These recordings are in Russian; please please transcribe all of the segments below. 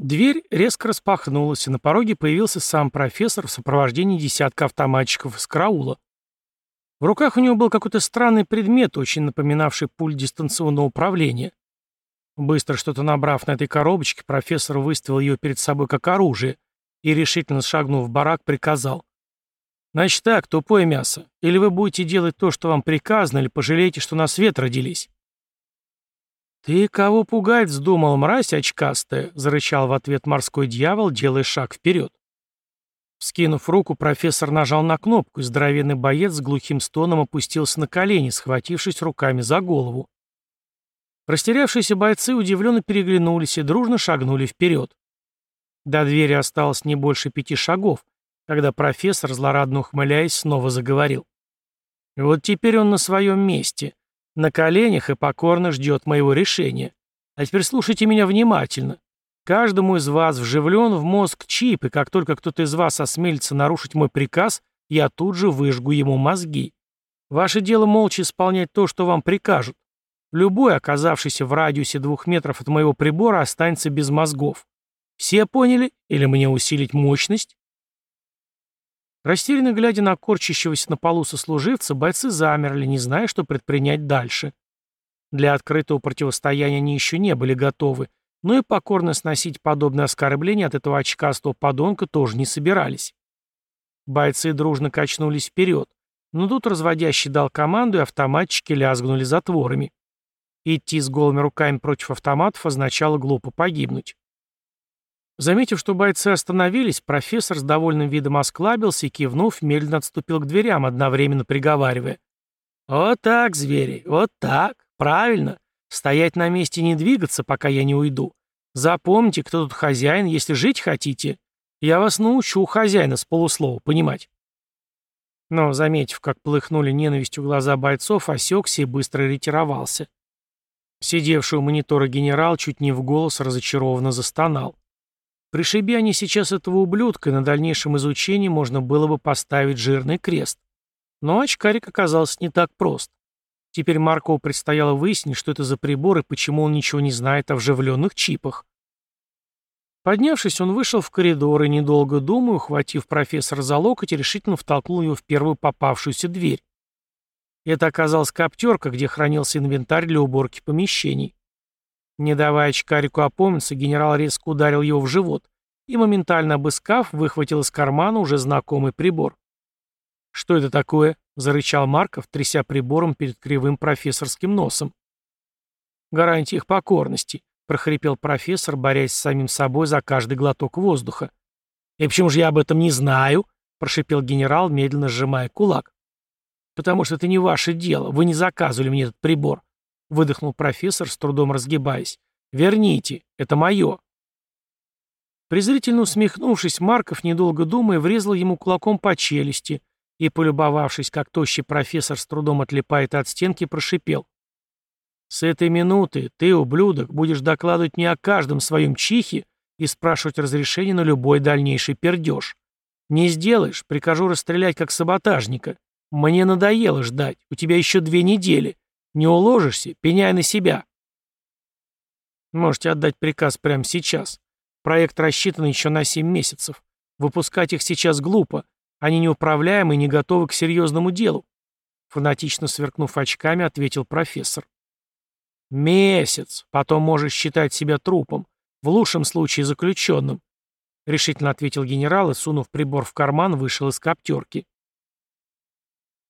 Дверь резко распахнулась, и на пороге появился сам профессор в сопровождении десятка автоматчиков из караула. В руках у него был какой-то странный предмет, очень напоминавший пульт дистанционного управления. Быстро что-то набрав на этой коробочке, профессор выставил ее перед собой как оружие и, решительно шагнув в барак, приказал. «Значит так, тупое мясо. Или вы будете делать то, что вам приказано, или пожалеете, что на свет родились». «Ты кого пугать вздумал, мразь очкастая?» — зарычал в ответ морской дьявол, делая шаг вперед. Скинув руку, профессор нажал на кнопку, и здоровенный боец с глухим стоном опустился на колени, схватившись руками за голову. Растерявшиеся бойцы удивленно переглянулись и дружно шагнули вперед. До двери осталось не больше пяти шагов, когда профессор, злорадно ухмыляясь, снова заговорил. «Вот теперь он на своем месте. На коленях и покорно ждет моего решения. А теперь слушайте меня внимательно. Каждому из вас вживлен в мозг чип, и как только кто-то из вас осмелится нарушить мой приказ, я тут же выжгу ему мозги. Ваше дело молча исполнять то, что вам прикажут. Любой, оказавшийся в радиусе двух метров от моего прибора, останется без мозгов. Все поняли? Или мне усилить мощность? Растерянно глядя на корчащегося на полу сослуживца, бойцы замерли, не зная, что предпринять дальше. Для открытого противостояния они еще не были готовы, но и покорно сносить подобное оскорбление от этого очкастого подонка тоже не собирались. Бойцы дружно качнулись вперед, но тут разводящий дал команду, и автоматчики лязгнули затворами. Идти с голыми руками против автоматов означало глупо погибнуть. Заметив, что бойцы остановились, профессор с довольным видом осклабился и, кивнув, медленно отступил к дверям, одновременно приговаривая. «Вот так, звери, вот так, правильно. Стоять на месте и не двигаться, пока я не уйду. Запомните, кто тут хозяин, если жить хотите. Я вас научу хозяина с полуслова понимать». Но, заметив, как плыхнули ненавистью глаза бойцов, осекся и быстро ретировался. Сидевший у монитора генерал чуть не в голос разочарованно застонал. Пришиби они сейчас этого ублюдка, и на дальнейшем изучении можно было бы поставить жирный крест. Но очкарик оказался не так прост. Теперь Маркову предстояло выяснить, что это за прибор и почему он ничего не знает о вживленных чипах. Поднявшись, он вышел в коридор и, недолго думая, ухватив профессора за локоть, решительно втолкнул его в первую попавшуюся дверь. Это оказалась коптерка, где хранился инвентарь для уборки помещений. Не давая очкарику опомниться, генерал резко ударил его в живот и, моментально обыскав, выхватил из кармана уже знакомый прибор. «Что это такое?» — зарычал Марков, тряся прибором перед кривым профессорским носом. «Гарантия их покорности», — прохрипел профессор, борясь с самим собой за каждый глоток воздуха. «И почему же я об этом не знаю?» — прошипел генерал, медленно сжимая кулак. «Потому что это не ваше дело. Вы не заказывали мне этот прибор. Выдохнул профессор, с трудом разгибаясь. «Верните, это мое». Презрительно усмехнувшись, Марков, недолго думая, врезал ему кулаком по челюсти и, полюбовавшись, как тощий профессор с трудом отлипает от стенки, прошипел. «С этой минуты ты, ублюдок, будешь докладывать мне о каждом своем чихе и спрашивать разрешение на любой дальнейший пердеж. Не сделаешь, прикажу расстрелять как саботажника. Мне надоело ждать, у тебя еще две недели. Не уложишься, пеняй на себя. Можете отдать приказ прямо сейчас. Проект рассчитан еще на 7 месяцев. Выпускать их сейчас глупо. Они неуправляемы и не готовы к серьезному делу. Фанатично сверкнув очками, ответил профессор. «Месяц. Потом можешь считать себя трупом. В лучшем случае заключенным», — решительно ответил генерал и, сунув прибор в карман, вышел из коптерки.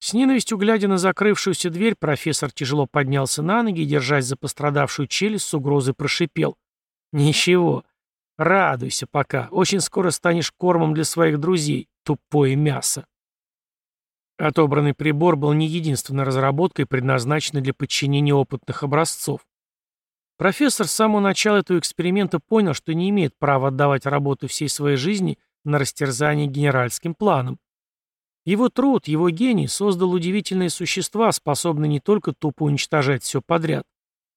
С ненавистью глядя на закрывшуюся дверь, профессор тяжело поднялся на ноги и, держась за пострадавшую челюсть, с угрозой прошипел. «Ничего. Радуйся пока. Очень скоро станешь кормом для своих друзей. Тупое мясо». Отобранный прибор был не единственной разработкой, предназначенной для подчинения опытных образцов. Профессор с самого начала этого эксперимента понял, что не имеет права отдавать работу всей своей жизни на растерзание генеральским планам. Его труд, его гений создал удивительные существа, способные не только тупо уничтожать все подряд.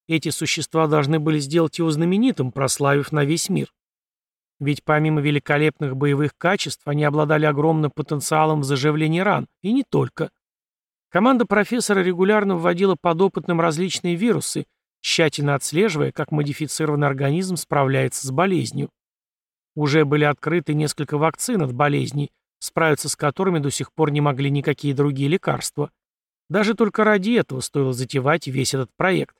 Эти существа должны были сделать его знаменитым, прославив на весь мир. Ведь помимо великолепных боевых качеств, они обладали огромным потенциалом в заживлении ран, и не только. Команда профессора регулярно вводила подопытным различные вирусы, тщательно отслеживая, как модифицированный организм справляется с болезнью. Уже были открыты несколько вакцин от болезней, справиться с которыми до сих пор не могли никакие другие лекарства. Даже только ради этого стоило затевать весь этот проект.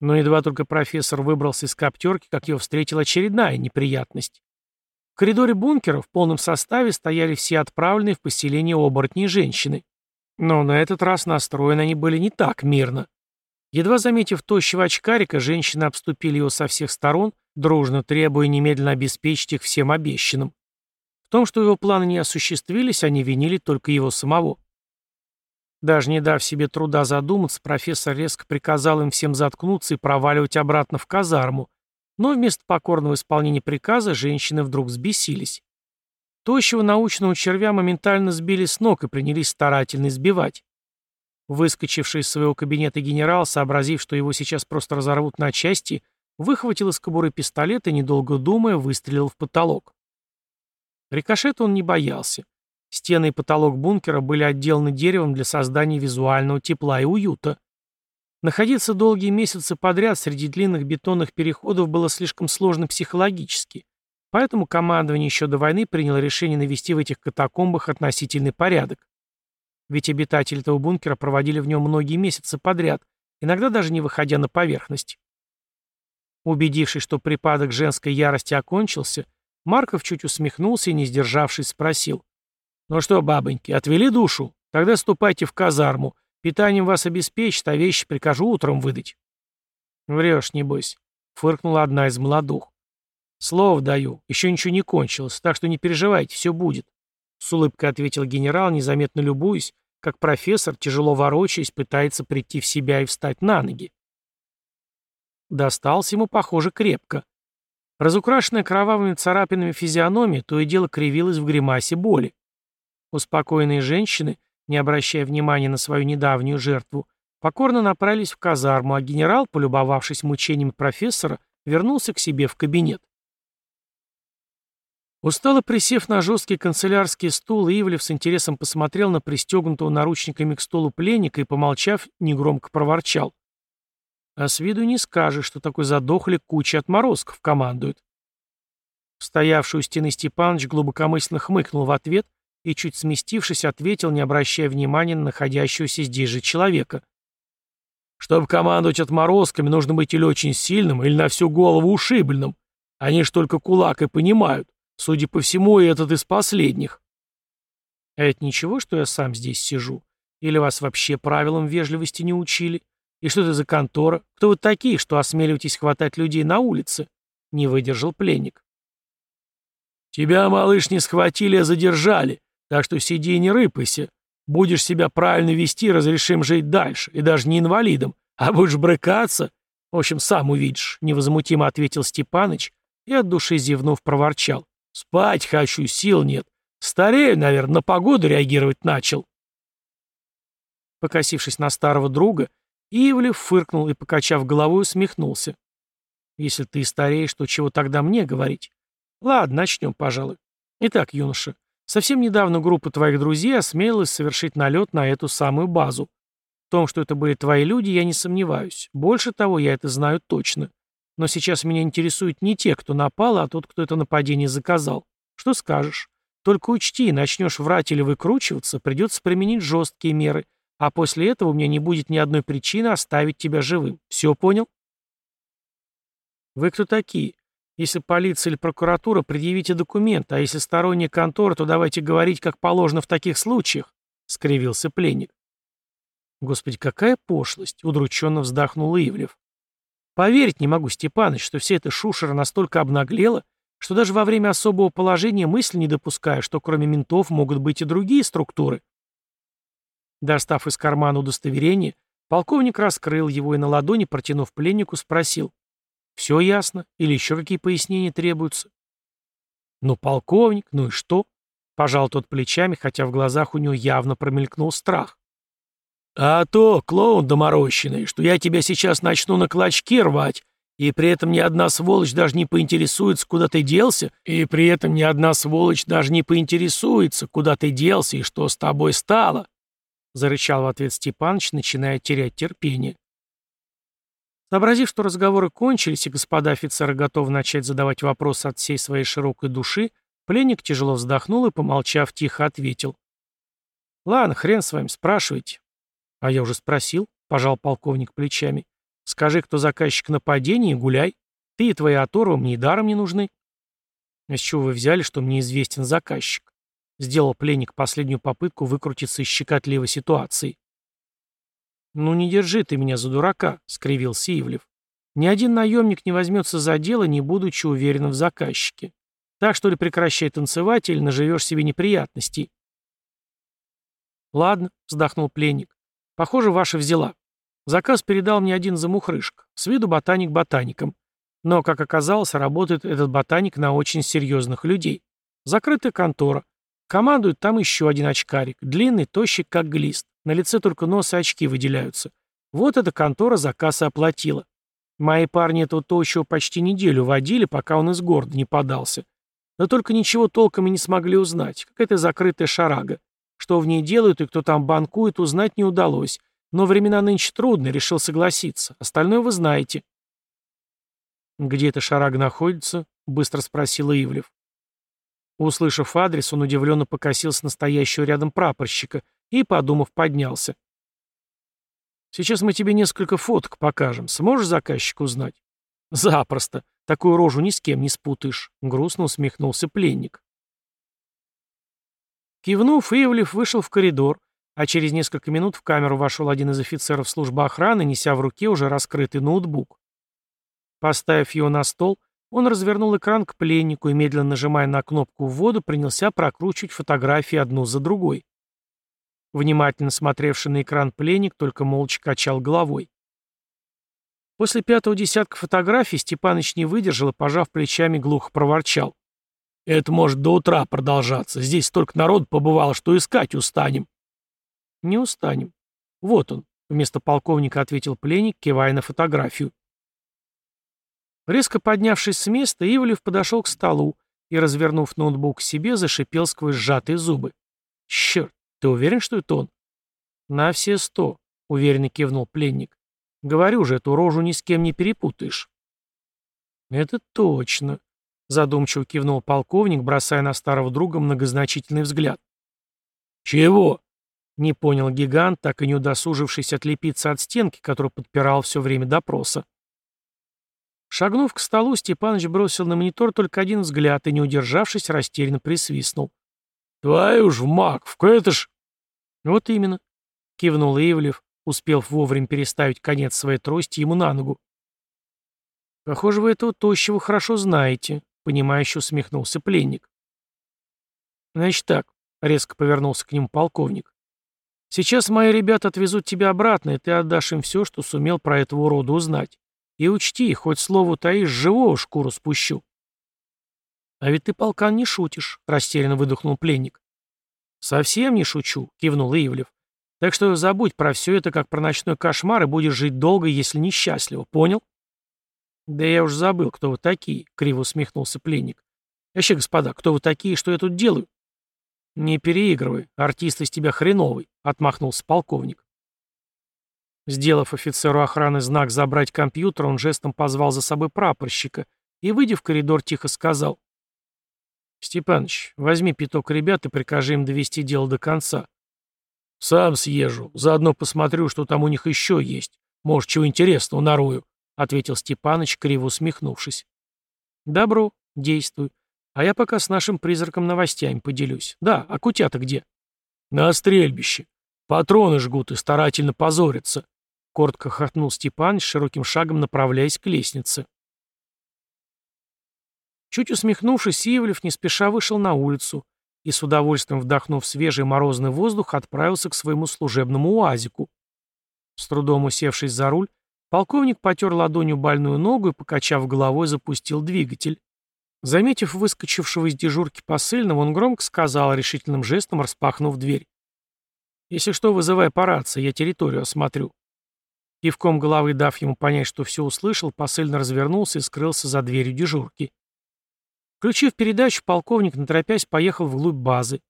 Но едва только профессор выбрался из коптерки, как его встретила очередная неприятность. В коридоре бункера в полном составе стояли все отправленные в поселение оборотни женщины. Но на этот раз настроены они были не так мирно. Едва заметив тощего очкарика, женщины обступили его со всех сторон, дружно требуя немедленно обеспечить их всем обещанным. В том, что его планы не осуществились, они винили только его самого. Даже не дав себе труда задуматься, профессор резко приказал им всем заткнуться и проваливать обратно в казарму, но вместо покорного исполнения приказа женщины вдруг взбесились. Тощего научного червя моментально сбили с ног и принялись старательно избивать. Выскочивший из своего кабинета генерал, сообразив, что его сейчас просто разорвут на части, выхватил из кобуры пистолет и, недолго думая, выстрелил в потолок. Рикошет он не боялся. Стены и потолок бункера были отделаны деревом для создания визуального тепла и уюта. Находиться долгие месяцы подряд среди длинных бетонных переходов было слишком сложно психологически, поэтому командование еще до войны приняло решение навести в этих катакомбах относительный порядок. Ведь обитатели этого бункера проводили в нем многие месяцы подряд, иногда даже не выходя на поверхность. Убедившись, что припадок женской ярости окончился, Марков чуть усмехнулся и, не сдержавшись, спросил. «Ну что, бабоньки, отвели душу? Тогда ступайте в казарму. Питанием вас обеспечат, а вещи прикажу утром выдать». «Врешь, небось», — фыркнула одна из молодух. «Слово даю, еще ничего не кончилось, так что не переживайте, все будет», — с улыбкой ответил генерал, незаметно любуясь, как профессор, тяжело ворочаясь, пытается прийти в себя и встать на ноги. Достался ему, похоже, крепко. Разукрашенная кровавыми царапинами физиономия то и дело кривилась в гримасе боли. Успокоенные женщины, не обращая внимания на свою недавнюю жертву, покорно направились в казарму, а генерал, полюбовавшись мучениями профессора, вернулся к себе в кабинет. Устало присев на жесткий канцелярский стул, Ивлев с интересом посмотрел на пристегнутого наручниками к столу пленника и, помолчав, негромко проворчал. А с виду не скажешь, что такой задохлик куча отморозков командует. Стоявший у стены Степаныч глубокомысленно хмыкнул в ответ и, чуть сместившись, ответил, не обращая внимания на находящегося здесь же человека. «Чтобы командовать отморозками, нужно быть или очень сильным, или на всю голову ушибленным. Они ж только кулак и понимают. Судя по всему, и этот из последних». «А это ничего, что я сам здесь сижу? Или вас вообще правилам вежливости не учили? И что это за контора? Кто вы такие, что осмеливаетесь хватать людей на улице?» Не выдержал пленник. «Тебя, малыш, не схватили, а задержали. Так что сиди и не рыпайся. Будешь себя правильно вести, разрешим жить дальше. И даже не инвалидом. А будешь брыкаться... В общем, сам увидишь, — невозмутимо ответил Степаныч и от души зевнув проворчал. Спать хочу, сил нет. Старею, наверное, на погоду реагировать начал. Покосившись на старого друга, Ивлев фыркнул и, покачав головой, усмехнулся. «Если ты стареешь, то чего тогда мне говорить? Ладно, начнем, пожалуй. Итак, юноша, Совсем недавно группа твоих друзей осмелилась совершить налет на эту самую базу. В том, что это были твои люди, я не сомневаюсь. Больше того, я это знаю точно. Но сейчас меня интересуют не те, кто напал, а тот, кто это нападение заказал. Что скажешь? Только учти, начнешь врать или выкручиваться, придется применить жесткие меры, а после этого у меня не будет ни одной причины оставить тебя живым. Все понял? Вы кто такие? Если полиция или прокуратура, предъявите документ, а если сторонняя контора, то давайте говорить, как положено в таких случаях», — скривился пленник. «Господи, какая пошлость!» — удрученно вздохнул Ивлев. «Поверить не могу, Степаныч, что вся эта шушера настолько обнаглела, что даже во время особого положения мысли не допускаю, что кроме ментов могут быть и другие структуры». Достав из кармана удостоверение, полковник раскрыл его и на ладони, протянув пленнику, спросил. Все ясно? Или еще какие пояснения требуются? Ну, полковник, ну и что? Пожал тот плечами, хотя в глазах у него явно промелькнул страх. А то, клоун доморощенный, что я тебя сейчас начну на клочки рвать, и при этом ни одна сволочь даже не поинтересуется, куда ты делся, и при этом ни одна сволочь даже не поинтересуется, куда ты делся и что с тобой стало, — зарычал в ответ Степаныч, начиная терять терпение. Сообразив, что разговоры кончились, и господа офицеры готовы начать задавать вопросы от всей своей широкой души, пленник тяжело вздохнул и, помолчав, тихо ответил. «Ладно, хрен с вами, спрашивайте». «А я уже спросил», — пожал полковник плечами. «Скажи, кто заказчик нападения, и гуляй. Ты и твои оторвы мне и даром не нужны». «А с чего вы взяли, что мне известен заказчик?» Сделал пленник последнюю попытку выкрутиться из щекотливой ситуации. «Ну не держи ты меня за дурака», — скривился Ивлев. «Ни один наемник не возьмется за дело, не будучи уверенным в заказчике. Так что ли прекращай танцевать, или наживешь себе неприятностей». «Ладно», — вздохнул пленник. «Похоже, ваша взяла. Заказ передал мне один замухрышка, с виду ботаник ботаником. Но, как оказалось, работает этот ботаник на очень серьезных людей. Закрытая контора. Командует там еще один очкарик, длинный, тощий, как глист. На лице только нос и очки выделяются. Вот эта контора заказ и оплатила. Мои парни этого тощего почти неделю водили, пока он из города не подался. Но только ничего толком и не смогли узнать. Какая-то закрытая шарага. Что в ней делают и кто там банкует, узнать не удалось. Но времена нынче трудные, решил согласиться. Остальное вы знаете. «Где эта шарага находится?» — быстро спросил Ивлев. Услышав адрес, он удивленно покосился настоящего рядом прапорщика и, подумав, поднялся. «Сейчас мы тебе несколько фоток покажем. Сможешь заказчика узнать?» «Запросто. Такую рожу ни с кем не спутаешь», — грустно усмехнулся пленник. Кивнув, Ивлев вышел в коридор, а через несколько минут в камеру вошел один из офицеров службы охраны, неся в руке уже раскрытый ноутбук. Поставив его на стол, он развернул экран к пленнику и, медленно нажимая на кнопку ввода, принялся прокручивать фотографии одну за другой. Внимательно смотревший на экран пленник только молча качал головой. После пятого десятка фотографий Степаныч не выдержал и, пожав плечами, глухо проворчал. «Это может до утра продолжаться. Здесь столько народ побывало, что искать устанем». «Не устанем. Вот он», — вместо полковника ответил пленник, кивая на фотографию. Резко поднявшись с места, Ивлев подошел к столу и, развернув ноутбук к себе, зашипел сквозь сжатые зубы. «Черт, ты уверен, что это он?» «На все сто», — уверенно кивнул пленник. «Говорю же, эту рожу ни с кем не перепутаешь». «Это точно», — задумчиво кивнул полковник, бросая на старого друга многозначительный взгляд. «Чего?» — не понял гигант, так и не удосужившись отлепиться от стенки, которую подпирал все время допроса. Шагнув к столу, Степаныч бросил на монитор только один взгляд и, не удержавшись, растерянно присвистнул. «Твою ж Маквка, это ж...» «Вот именно», — кивнул Ивлев, успев вовремя переставить конец своей трости ему на ногу. «Похоже, вы этого тощего хорошо знаете», — понимающе усмехнулся пленник. «Значит так», — резко повернулся к нему полковник. «Сейчас мои ребята отвезут тебя обратно, и ты отдашь им все, что сумел про этого урода узнать. И учти, хоть слову таишь, живого шкуру спущу. А ведь ты, полкан, не шутишь, растерянно выдохнул пленник. Совсем не шучу, кивнул Ивлев. Так что забудь про все это, как про ночной кошмар, и будешь жить долго, если несчастливо, понял? Да я уж забыл, кто вы такие, криво усмехнулся пленник. Вообще, господа, кто вы такие, что я тут делаю? Не переигрывай, артист из тебя хреновый, отмахнулся полковник. Сделав офицеру охраны знак «забрать компьютер», он жестом позвал за собой прапорщика и, выйдя в коридор, тихо сказал. «Степаныч, возьми пяток ребят и прикажи им довести дело до конца». «Сам съезжу, заодно посмотрю, что там у них еще есть. Может, чего интересного нарою», — ответил Степаныч, криво усмехнувшись. «Добро, действуй. А я пока с нашим призраком новостями поделюсь. Да, а кутя-то где?» «На стрельбище. Патроны жгут и старательно позорятся», Коротко хохотнул Степан, широким шагом направляясь к лестнице. Чуть усмехнувшись, Ивлев не спеша вышел на улицу и, с удовольствием вдохнув свежий морозный воздух, отправился к своему служебному уазику. С трудом усевшись за руль, полковник потер ладонью больную ногу и, покачав головой, запустил двигатель. Заметив выскочившего из дежурки посыльного, он громко сказал, решительным жестом распахнув дверь. «Если что, вызывай по рации, я территорию осмотрю». Кивком головы дав ему понять, что все услышал, посыльно развернулся и скрылся за дверью дежурки. Включив передачу, полковник, наторопясь, поехал вглубь базы.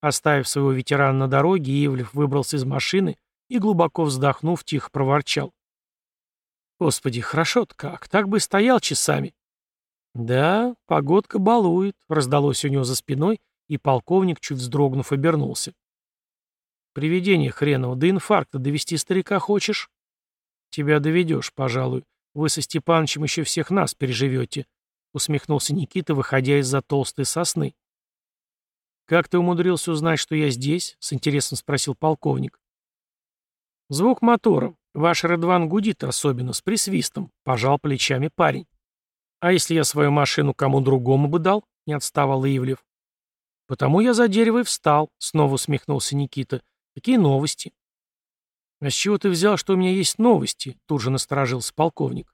Оставив своего ветерана на дороге, Ивлев выбрался из машины и, глубоко вздохнув, тихо проворчал. Господи, хорошо-то как, так бы и стоял часами. Да, погодка балует, раздалось у него за спиной, и полковник, чуть вздрогнув, обернулся. Привидение хреново, до инфаркта довести старика хочешь? Тебя доведешь, пожалуй. Вы со Степанычем еще всех нас переживете, усмехнулся Никита, выходя из-за толстой сосны. «Как ты умудрился узнать, что я здесь?» — с интересом спросил полковник. «Звук мотора. Ваш Редван гудит особенно, с присвистом», — пожал плечами парень. «А если я свою машину кому другому бы дал?» — не отставал Ивлев. «Потому я за дерево и встал», — снова усмехнулся Никита. «Какие новости?» «А с чего ты взял, что у меня есть новости?» — тут же насторожился полковник.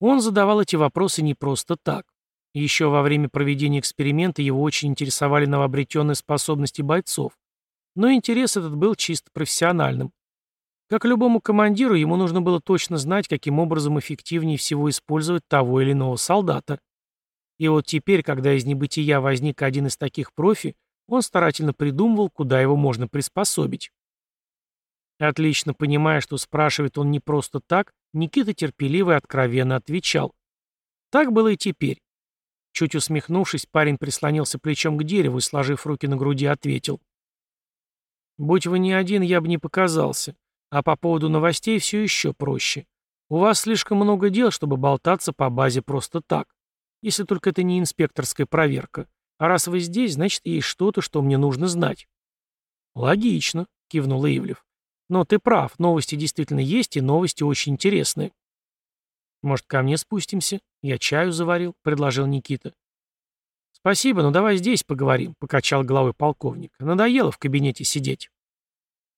Он задавал эти вопросы не просто так. Еще во время проведения эксперимента его очень интересовали новообретенные способности бойцов. Но интерес этот был чисто профессиональным. Как любому командиру, ему нужно было точно знать, каким образом эффективнее всего использовать того или иного солдата. И вот теперь, когда из небытия возник один из таких профи, он старательно придумывал, куда его можно приспособить. Отлично понимая, что спрашивает он не просто так, Никита терпеливо и откровенно отвечал. Так было и теперь. Чуть усмехнувшись, парень прислонился плечом к дереву и, сложив руки на груди, ответил. «Будь вы не один, я бы не показался. А по поводу новостей все еще проще. У вас слишком много дел, чтобы болтаться по базе просто так. Если только это не инспекторская проверка. А раз вы здесь, значит, есть что-то, что мне нужно знать». «Логично», — кивнул Ивлев. «Но ты прав, новости действительно есть, и новости очень интересные». «Может, ко мне спустимся? Я чаю заварил», — предложил Никита. «Спасибо, но давай здесь поговорим», — покачал головой полковник. «Надоело в кабинете сидеть».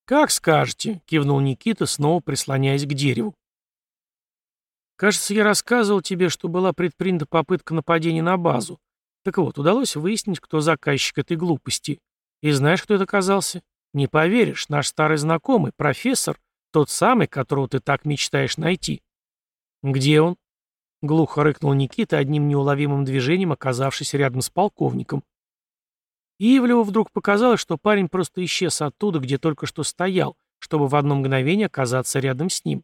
«Как скажете», — кивнул Никита, снова прислоняясь к дереву. «Кажется, я рассказывал тебе, что была предпринята попытка нападения на базу. Так вот, удалось выяснить, кто заказчик этой глупости. И знаешь, кто это оказался? Не поверишь, наш старый знакомый, профессор, тот самый, которого ты так мечтаешь найти». «Где он?» — глухо рыкнул Никита, одним неуловимым движением оказавшись рядом с полковником. И Ивлеву вдруг показалось, что парень просто исчез оттуда, где только что стоял, чтобы в одно мгновение оказаться рядом с ним.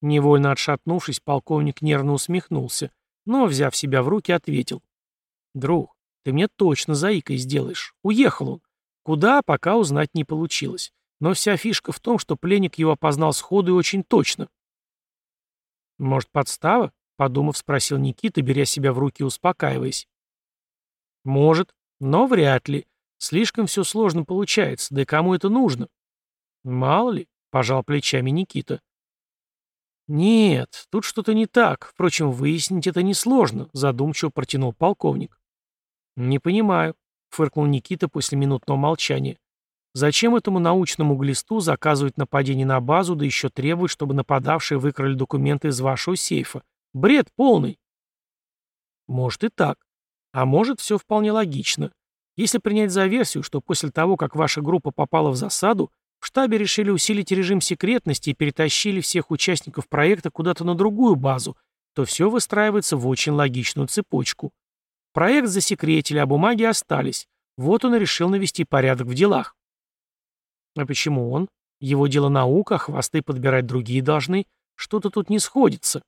Невольно отшатнувшись, полковник нервно усмехнулся, но, взяв себя в руки, ответил. «Друг, ты мне точно заикой сделаешь. Уехал он. Куда, пока узнать не получилось. Но вся фишка в том, что пленник его опознал сходу и очень точно. «Может, подстава?» — подумав, спросил Никита, беря себя в руки и успокаиваясь. «Может, но вряд ли. Слишком все сложно получается, да и кому это нужно?» «Мало ли», — пожал плечами Никита. «Нет, тут что-то не так. Впрочем, выяснить это несложно», — задумчиво протянул полковник. «Не понимаю», — фыркнул Никита после минутного молчания. Зачем этому научному глисту заказывать нападение на базу, да еще требовать, чтобы нападавшие выкрали документы из вашего сейфа? Бред полный. Может и так. А может, все вполне логично. Если принять за версию, что после того, как ваша группа попала в засаду, в штабе решили усилить режим секретности и перетащили всех участников проекта куда-то на другую базу, то все выстраивается в очень логичную цепочку. Проект засекретили, а бумаги остались. Вот он и решил навести порядок в делах. А почему он? Его дело наука, хвосты подбирать другие должны. Что-то тут не сходится.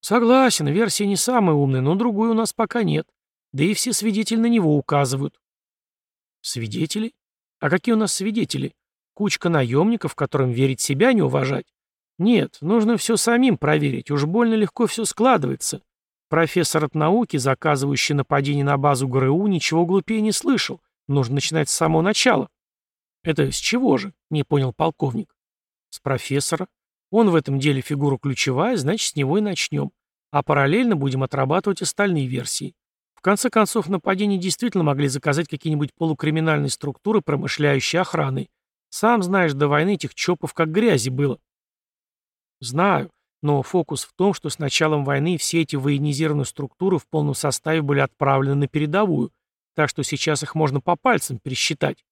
Согласен, версия не самая умная, но другой у нас пока нет. Да и все свидетели на него указывают. Свидетели? А какие у нас свидетели? Кучка наемников, которым верить себя не уважать? Нет, нужно все самим проверить, уж больно легко все складывается. Профессор от науки, заказывающий нападение на базу ГРУ, ничего глупее не слышал. Нужно начинать с самого начала. «Это с чего же?» — не понял полковник. «С профессора. Он в этом деле фигура ключевая, значит, с него и начнем. А параллельно будем отрабатывать остальные версии. В конце концов, нападение действительно могли заказать какие-нибудь полукриминальные структуры, промышляющие охраной. Сам знаешь, до войны этих чопов как грязи было». «Знаю, но фокус в том, что с началом войны все эти военизированные структуры в полном составе были отправлены на передовую, так что сейчас их можно по пальцам пересчитать.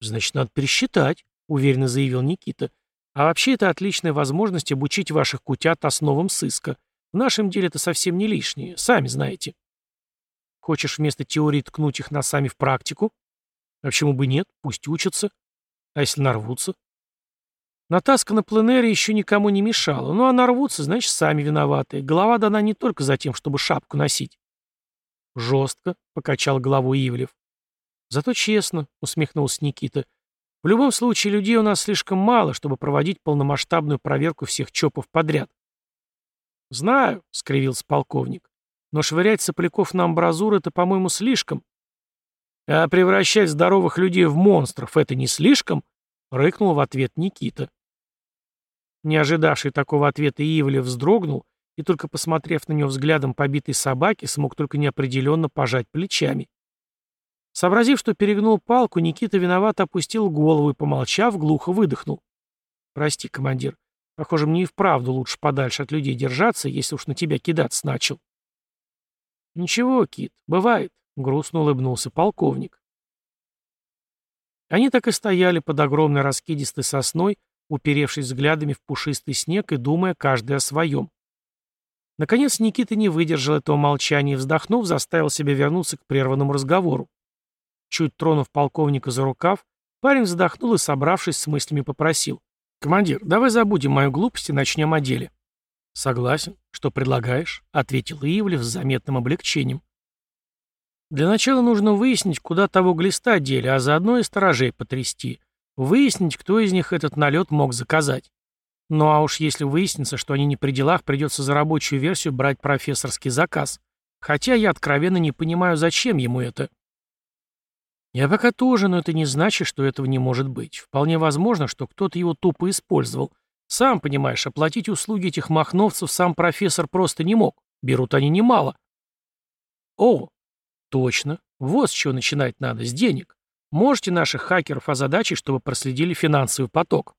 «Значит, надо пересчитать», — уверенно заявил Никита. «А вообще это отличная возможность обучить ваших кутят основам сыска. В нашем деле это совсем не лишнее, сами знаете». «Хочешь вместо теории ткнуть их носами в практику?» «А почему бы нет? Пусть учатся. А если нарвутся?» Натаска на пленэре еще никому не мешала. Ну а нарвутся, значит, сами виноваты. Голова дана не только за тем, чтобы шапку носить. Жестко, — покачал головой Ивлев. Зато честно, — усмехнулся Никита. В любом случае, людей у нас слишком мало, чтобы проводить полномасштабную проверку всех ЧОПов подряд. Знаю, — скривился полковник. Но швырять сопляков на амбразуры — это, по-моему, слишком. А превращать здоровых людей в монстров — это не слишком? — рыкнул в ответ Никита. Не ожидавший такого ответа Ивлев вздрогнул и, только посмотрев на него взглядом побитой собаки, смог только неопределенно пожать плечами. Сообразив, что перегнул палку, Никита виновато опустил голову и, помолчав, глухо выдохнул. «Прости, командир. Похоже, мне и вправду лучше подальше от людей держаться, если уж на тебя кидаться начал». «Ничего, Кит, бывает», — грустно улыбнулся полковник. Они так и стояли под огромной раскидистой сосной, уперевшись взглядами в пушистый снег и думая каждый о своем. Наконец Никита не выдержал этого молчания и, вздохнув, заставил себя вернуться к прерванному разговору. Чуть тронув полковника за рукав, парень вздохнул и, собравшись с мыслями, попросил. «Командир, давай забудем мою глупость и начнем о деле». «Согласен. Что предлагаешь?» — ответил Ивлев с заметным облегчением. «Для начала нужно выяснить, куда того глиста дели, а заодно и сторожей потрясти. Выяснить, кто из них этот налет мог заказать. Ну а уж если выяснится, что они не при делах, придется за рабочую версию брать профессорский заказ. Хотя я откровенно не понимаю, зачем ему это. Я пока тоже, но это не значит, что этого не может быть. Вполне возможно, что кто-то его тупо использовал. Сам понимаешь, оплатить услуги этих махновцев сам профессор просто не мог. Берут они немало. О, точно. Вот с чего начинать надо, с денег. Можете наших хакеров озадачить, чтобы проследили финансовый поток?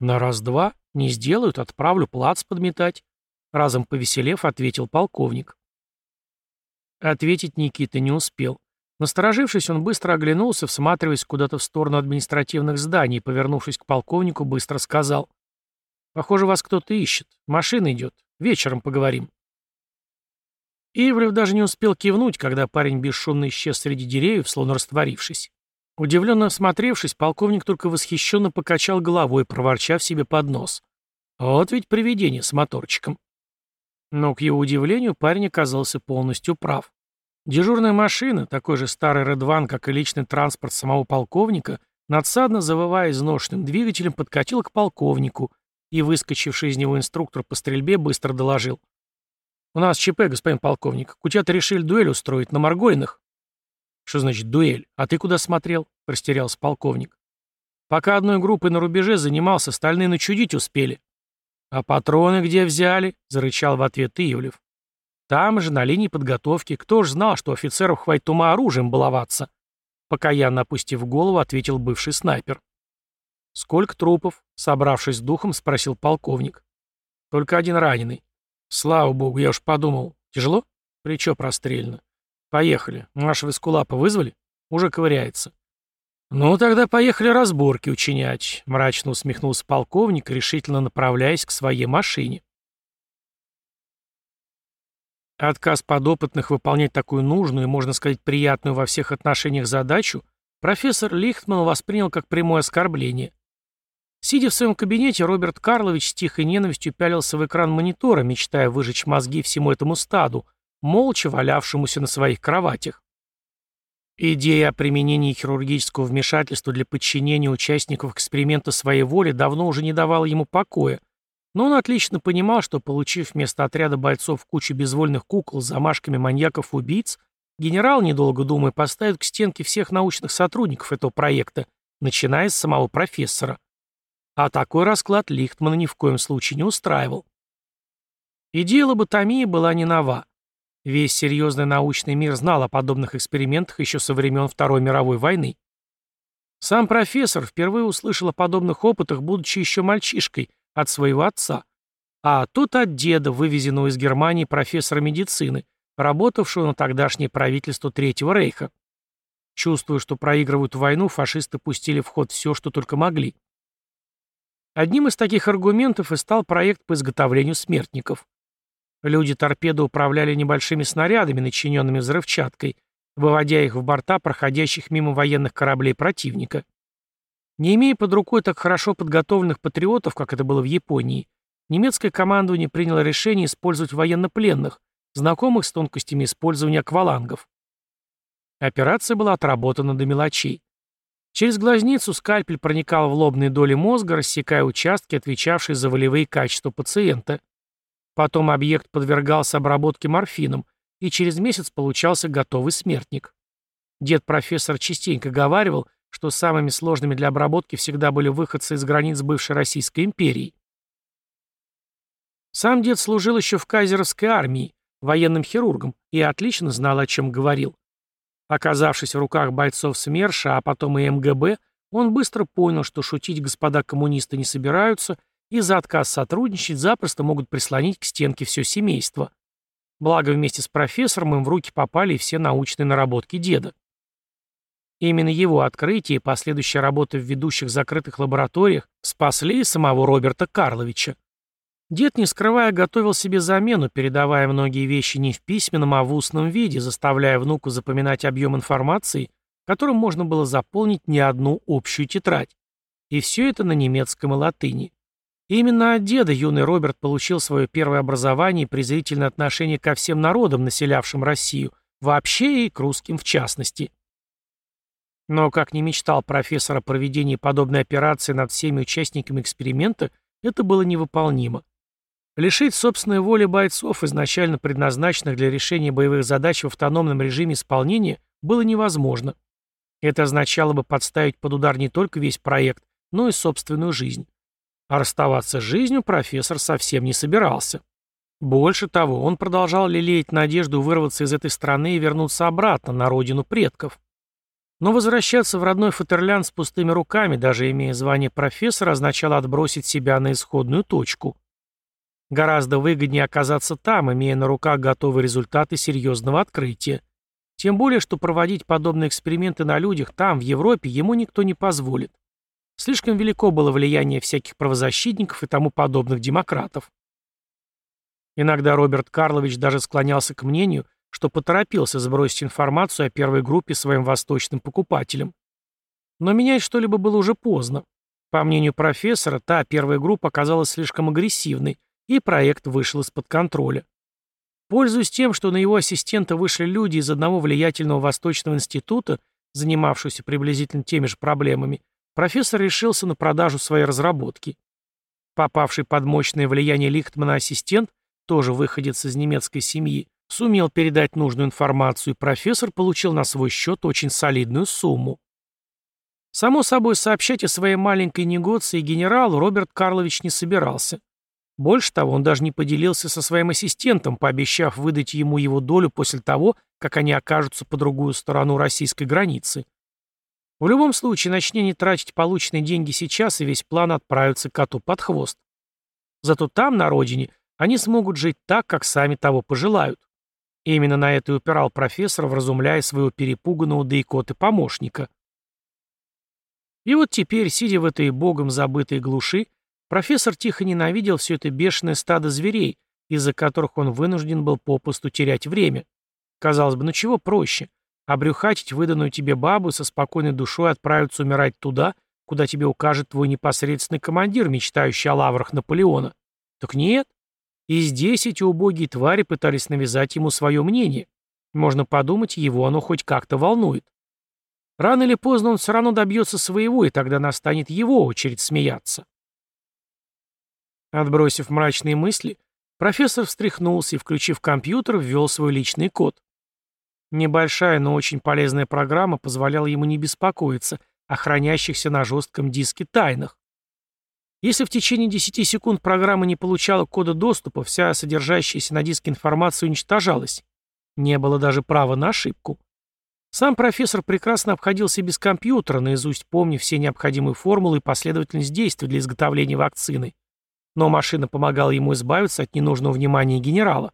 На раз-два. Не сделают, отправлю плац подметать. Разом повеселев, ответил полковник. Ответить Никита не успел. Насторожившись, он быстро оглянулся, всматриваясь куда-то в сторону административных зданий, и, повернувшись к полковнику, быстро сказал. «Похоже, вас кто-то ищет. Машина идет. Вечером поговорим». Ивлев даже не успел кивнуть, когда парень бесшумно исчез среди деревьев, словно растворившись. Удивленно осмотревшись, полковник только восхищенно покачал головой, проворчав себе под нос. Вот ведь привидение с моторчиком. Но, к его удивлению, парень оказался полностью прав. Дежурная машина, такой же старый Редван, как и личный транспорт самого полковника, надсадно завывая изношенным двигателем, подкатил к полковнику, и выскочивший из него инструктор по стрельбе быстро доложил. «У нас ЧП, господин полковник. Кутята решили дуэль устроить на Маргоинах». «Что значит дуэль? А ты куда смотрел?» — растерялся полковник. «Пока одной группой на рубеже занимался, остальные начудить успели». «А патроны где взяли?» — зарычал в ответ Ивлев. «Там же, на линии подготовки. Кто ж знал, что офицеров хватит ума оружием баловаться?» Покаянно опустив голову, ответил бывший снайпер. «Сколько трупов?» — собравшись с духом, спросил полковник. «Только один раненый. Слава богу, я уж подумал. Тяжело? Плечо прострелено. Поехали. Нашего эскулапа вызвали? Уже ковыряется. Ну, тогда поехали разборки учинять, мрачно усмехнулся полковник, решительно направляясь к своей машине. Отказ подопытных выполнять такую нужную и, можно сказать, приятную во всех отношениях задачу профессор Лихтман воспринял как прямое оскорбление. Сидя в своем кабинете, Роберт Карлович с тихой ненавистью пялился в экран монитора, мечтая выжечь мозги всему этому стаду, молча валявшемуся на своих кроватях. Идея о применении хирургического вмешательства для подчинения участников эксперимента своей воли давно уже не давала ему покоя, но он отлично понимал, что, получив вместо отряда бойцов кучу безвольных кукол с замашками маньяков-убийц, генерал, недолго думая, поставит к стенке всех научных сотрудников этого проекта, начиная с самого профессора. А такой расклад Лихтмана ни в коем случае не устраивал. Идея лоботомии была не нова. Весь серьезный научный мир знал о подобных экспериментах еще со времен Второй мировой войны. Сам профессор впервые услышал о подобных опытах, будучи еще мальчишкой, от своего отца, а тот от деда, вывезенного из Германии профессора медицины, работавшего на тогдашнее правительство Третьего Рейха. Чувствуя, что проигрывают войну, фашисты пустили в ход все, что только могли. Одним из таких аргументов и стал проект по изготовлению смертников. Люди торпеды управляли небольшими снарядами, начиненными взрывчаткой, выводя их в борта проходящих мимо военных кораблей противника. Не имея под рукой так хорошо подготовленных патриотов, как это было в Японии, немецкое командование приняло решение использовать военнопленных, знакомых с тонкостями использования аквалангов. Операция была отработана до мелочей. Через глазницу скальпель проникал в лобные доли мозга, рассекая участки, отвечавшие за волевые качества пациента. Потом объект подвергался обработке морфином, и через месяц получался готовый смертник. Дед профессор частенько говаривал, что самыми сложными для обработки всегда были выходцы из границ бывшей Российской империи. Сам дед служил еще в кайзеровской армии, военным хирургом, и отлично знал, о чем говорил. Оказавшись в руках бойцов СМЕРШа, а потом и МГБ, он быстро понял, что шутить господа коммунисты не собираются, и за отказ сотрудничать запросто могут прислонить к стенке все семейство. Благо, вместе с профессором им в руки попали и все научные наработки деда. Именно его открытие и последующая работа в ведущих закрытых лабораториях спасли самого Роберта Карловича. Дед, не скрывая, готовил себе замену, передавая многие вещи не в письменном, а в устном виде, заставляя внуку запоминать объем информации, которым можно было заполнить не одну общую тетрадь. И все это на немецком и латыни. Именно от деда юный Роберт получил свое первое образование и презрительное отношение ко всем народам, населявшим Россию, вообще и к русским в частности. Но, как не мечтал профессор о проведении подобной операции над всеми участниками эксперимента, это было невыполнимо. Лишить собственной воли бойцов, изначально предназначенных для решения боевых задач в автономном режиме исполнения, было невозможно. Это означало бы подставить под удар не только весь проект, но и собственную жизнь. А расставаться с жизнью профессор совсем не собирался. Больше того, он продолжал лелеять надежду вырваться из этой страны и вернуться обратно, на родину предков. Но возвращаться в родной Фатерлянд с пустыми руками, даже имея звание профессора, означало отбросить себя на исходную точку. Гораздо выгоднее оказаться там, имея на руках готовые результаты серьезного открытия. Тем более, что проводить подобные эксперименты на людях там, в Европе, ему никто не позволит. Слишком велико было влияние всяких правозащитников и тому подобных демократов. Иногда Роберт Карлович даже склонялся к мнению, что поторопился сбросить информацию о первой группе своим восточным покупателям. Но менять что-либо было уже поздно. По мнению профессора, та первая группа оказалась слишком агрессивной, и проект вышел из-под контроля. Пользуясь тем, что на его ассистента вышли люди из одного влиятельного восточного института, занимавшегося приблизительно теми же проблемами, профессор решился на продажу своей разработки. Попавший под мощное влияние Лихтмана ассистент, тоже выходец из немецкой семьи, сумел передать нужную информацию, и профессор получил на свой счет очень солидную сумму. Само собой, сообщать о своей маленькой негоции генералу Роберт Карлович не собирался. Больше того, он даже не поделился со своим ассистентом, пообещав выдать ему его долю после того, как они окажутся по другую сторону российской границы. В любом случае, начни не тратить полученные деньги сейчас, и весь план отправится коту под хвост. Зато там, на родине, они смогут жить так, как сами того пожелают. И именно на это и упирал профессор, вразумляя своего перепуганного да икоты помощника. И вот теперь, сидя в этой богом забытой глуши, профессор тихо ненавидел все это бешеное стадо зверей, из-за которых он вынужден был попусту терять время. Казалось бы, ну чего проще? Обрюхатить выданную тебе бабу со спокойной душой отправиться умирать туда, куда тебе укажет твой непосредственный командир, мечтающий о лаврах Наполеона. Так нет. И здесь эти убогие твари пытались навязать ему свое мнение. Можно подумать, его оно хоть как-то волнует. Рано или поздно он все равно добьется своего, и тогда настанет его очередь смеяться. Отбросив мрачные мысли, профессор встряхнулся и, включив компьютер, ввел свой личный код. Небольшая, но очень полезная программа позволяла ему не беспокоиться о хранящихся на жестком диске тайнах. Если в течение 10 секунд программа не получала кода доступа, вся содержащаяся на диске информация уничтожалась. Не было даже права на ошибку. Сам профессор прекрасно обходился без компьютера, наизусть помня все необходимые формулы и последовательность действий для изготовления вакцины. Но машина помогала ему избавиться от ненужного внимания генерала.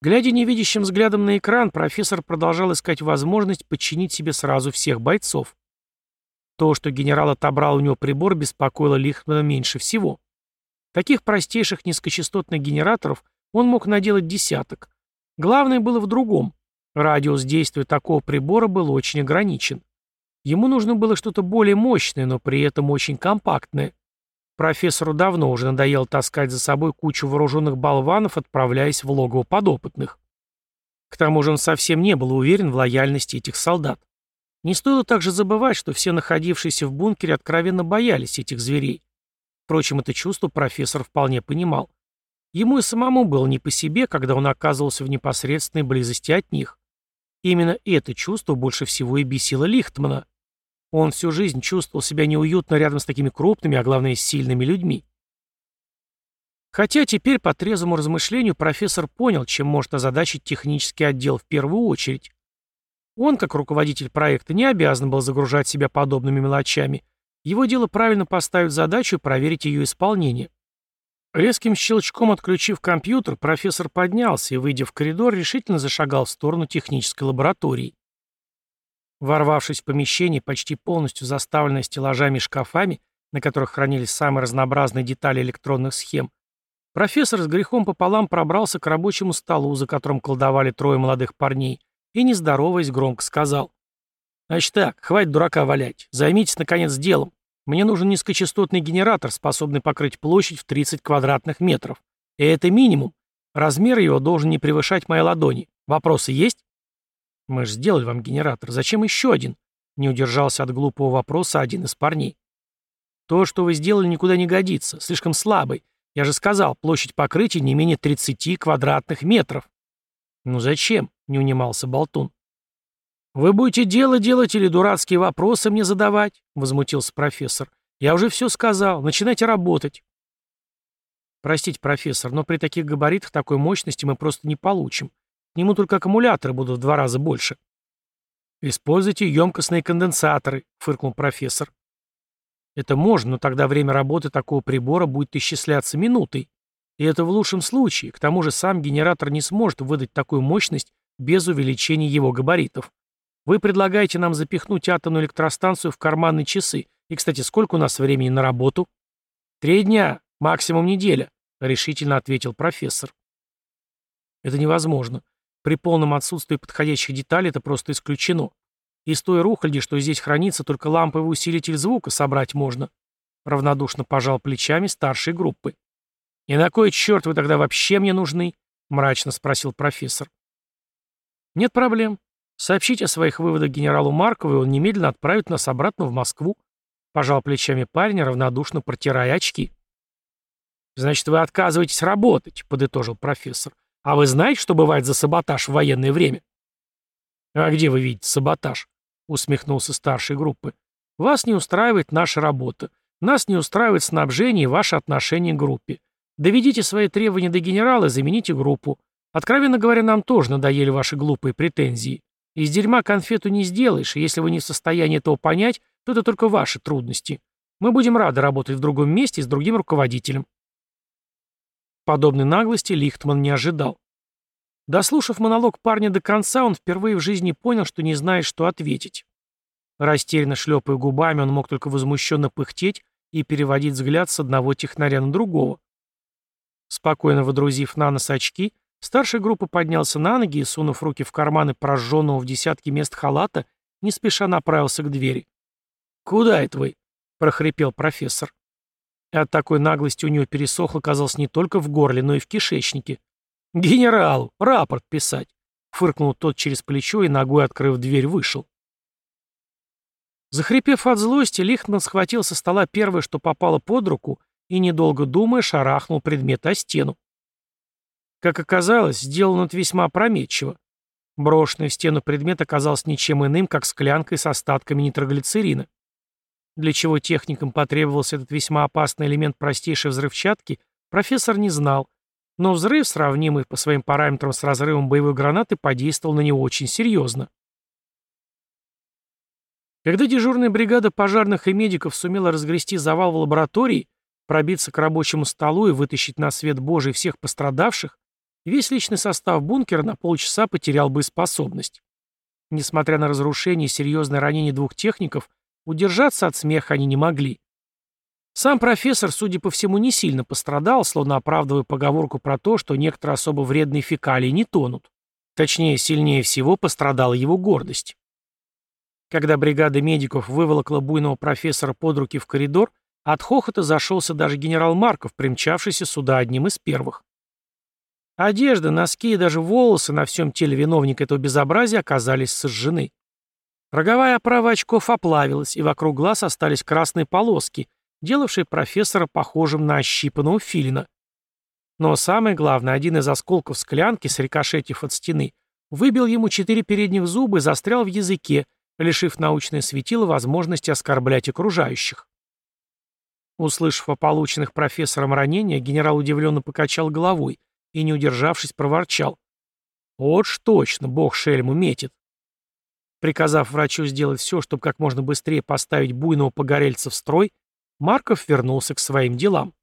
Глядя невидящим взглядом на экран, профессор продолжал искать возможность подчинить себе сразу всех бойцов. То, что генерал отобрал у него прибор, беспокоило Лихтмана меньше всего. Таких простейших низкочастотных генераторов он мог наделать десяток. Главное было в другом. Радиус действия такого прибора был очень ограничен. Ему нужно было что-то более мощное, но при этом очень компактное. Профессору давно уже надоело таскать за собой кучу вооруженных болванов, отправляясь в логово подопытных. К тому же он совсем не был уверен в лояльности этих солдат. Не стоило также забывать, что все находившиеся в бункере откровенно боялись этих зверей. Впрочем, это чувство профессор вполне понимал. Ему и самому было не по себе, когда он оказывался в непосредственной близости от них. Именно это чувство больше всего и бесило Лихтмана. Он всю жизнь чувствовал себя неуютно рядом с такими крупными, а главное, сильными людьми. Хотя теперь по трезвому размышлению профессор понял, чем может озадачить технический отдел в первую очередь. Он, как руководитель проекта, не обязан был загружать себя подобными мелочами. Его дело правильно поставить задачу и проверить ее исполнение. Резким щелчком отключив компьютер, профессор поднялся и, выйдя в коридор, решительно зашагал в сторону технической лаборатории. Ворвавшись в помещение, почти полностью заставленное стеллажами и шкафами, на которых хранились самые разнообразные детали электронных схем, профессор с грехом пополам пробрался к рабочему столу, за которым колдовали трое молодых парней, и, не здороваясь, громко сказал. «Значит так, хватит дурака валять. Займитесь, наконец, делом. Мне нужен низкочастотный генератор, способный покрыть площадь в 30 квадратных метров. И это минимум. Размер его должен не превышать моей ладони. Вопросы есть? Мы же сделали вам генератор. Зачем еще один? Не удержался от глупого вопроса один из парней. То, что вы сделали, никуда не годится. Слишком слабый. Я же сказал, площадь покрытия не менее 30 квадратных метров. Ну зачем? Не унимался Болтун. «Вы будете дело делать или дурацкие вопросы мне задавать?» — возмутился профессор. «Я уже все сказал. Начинайте работать». «Простите, профессор, но при таких габаритах такой мощности мы просто не получим. К нему только аккумуляторы будут в два раза больше». «Используйте емкостные конденсаторы», — фыркнул профессор. «Это можно, но тогда время работы такого прибора будет исчисляться минутой. И это в лучшем случае. К тому же сам генератор не сможет выдать такую мощность без увеличения его габаритов. Вы предлагаете нам запихнуть атомную электростанцию в карманные часы. И, кстати, сколько у нас времени на работу? Три дня, максимум неделя, решительно ответил профессор. Это невозможно. При полном отсутствии подходящих деталей это просто исключено. Из той рухляди, что здесь хранится, только ламповый усилитель звука собрать можно. Равнодушно пожал плечами старшей группы. «И на кой черт вы тогда вообще мне нужны?» — мрачно спросил профессор. «Нет проблем. Сообщить о своих выводах генералу Маркову, и он немедленно отправит нас обратно в Москву. Пожал плечами парень, равнодушно протирая очки. «Значит, вы отказываетесь работать», — подытожил профессор. «А вы знаете, что бывает за саботаж в военное время?» «А где вы видите саботаж?» — усмехнулся старшей группы. «Вас не устраивает наша работа. Нас не устраивает снабжение и ваше отношение к группе. Доведите свои требования до генерала и замените группу. Откровенно говоря, нам тоже надоели ваши глупые претензии. Из дерьма конфету не сделаешь, и если вы не в состоянии этого понять, то это только ваши трудности. Мы будем рады работать в другом месте с другим руководителем. Подобной наглости Лихтман не ожидал. Дослушав монолог парня до конца, он впервые в жизни понял, что не знает, что ответить. Растерянно шлепая губами, он мог только возмущенно пыхтеть и переводить взгляд с одного технаря на другого. Спокойно водрузив на нос очки, Старший группы поднялся на ноги и, сунув руки в карманы прожженного в десятки мест халата, не спеша направился к двери. «Куда это вы?» — прохрипел профессор. И от такой наглости у него пересохло, казалось, не только в горле, но и в кишечнике. «Генералу! Рапорт писать!» — фыркнул тот через плечо и, ногой открыв дверь, вышел. Захрипев от злости, Лихтман схватил со стола первое, что попало под руку, и, недолго думая, шарахнул предмет о стену. Как оказалось, сделан это весьма опрометчиво. Брошенный в стену предмет оказался ничем иным, как склянкой с остатками нитроглицерина. Для чего техникам потребовался этот весьма опасный элемент простейшей взрывчатки, профессор не знал, но взрыв, сравнимый по своим параметрам с разрывом боевой гранаты, подействовал на него очень серьезно. Когда дежурная бригада пожарных и медиков сумела разгрести завал в лаборатории, пробиться к рабочему столу и вытащить на свет Божий всех пострадавших, весь личный состав бункера на полчаса потерял боеспособность. Несмотря на разрушение и серьезное ранение двух техников, удержаться от смеха они не могли. Сам профессор, судя по всему, не сильно пострадал, словно оправдывая поговорку про то, что некоторые особо вредные фекалии не тонут. Точнее, сильнее всего пострадала его гордость. Когда бригада медиков выволокла буйного профессора под руки в коридор, от хохота зашелся даже генерал Марков, примчавшийся сюда одним из первых. Одежда, носки и даже волосы на всем теле виновника этого безобразия оказались сожжены. Роговая оправа очков оплавилась, и вокруг глаз остались красные полоски, делавшие профессора похожим на ощипанного филина. Но самое главное, один из осколков склянки, срикошетив от стены, выбил ему четыре передних зуба и застрял в языке, лишив научное светило возможности оскорблять окружающих. Услышав о полученных профессором ранениях, генерал удивленно покачал головой и, не удержавшись, проворчал. «Вот ж точно, бог шельму метит». Приказав врачу сделать все, чтобы как можно быстрее поставить буйного погорельца в строй, Марков вернулся к своим делам.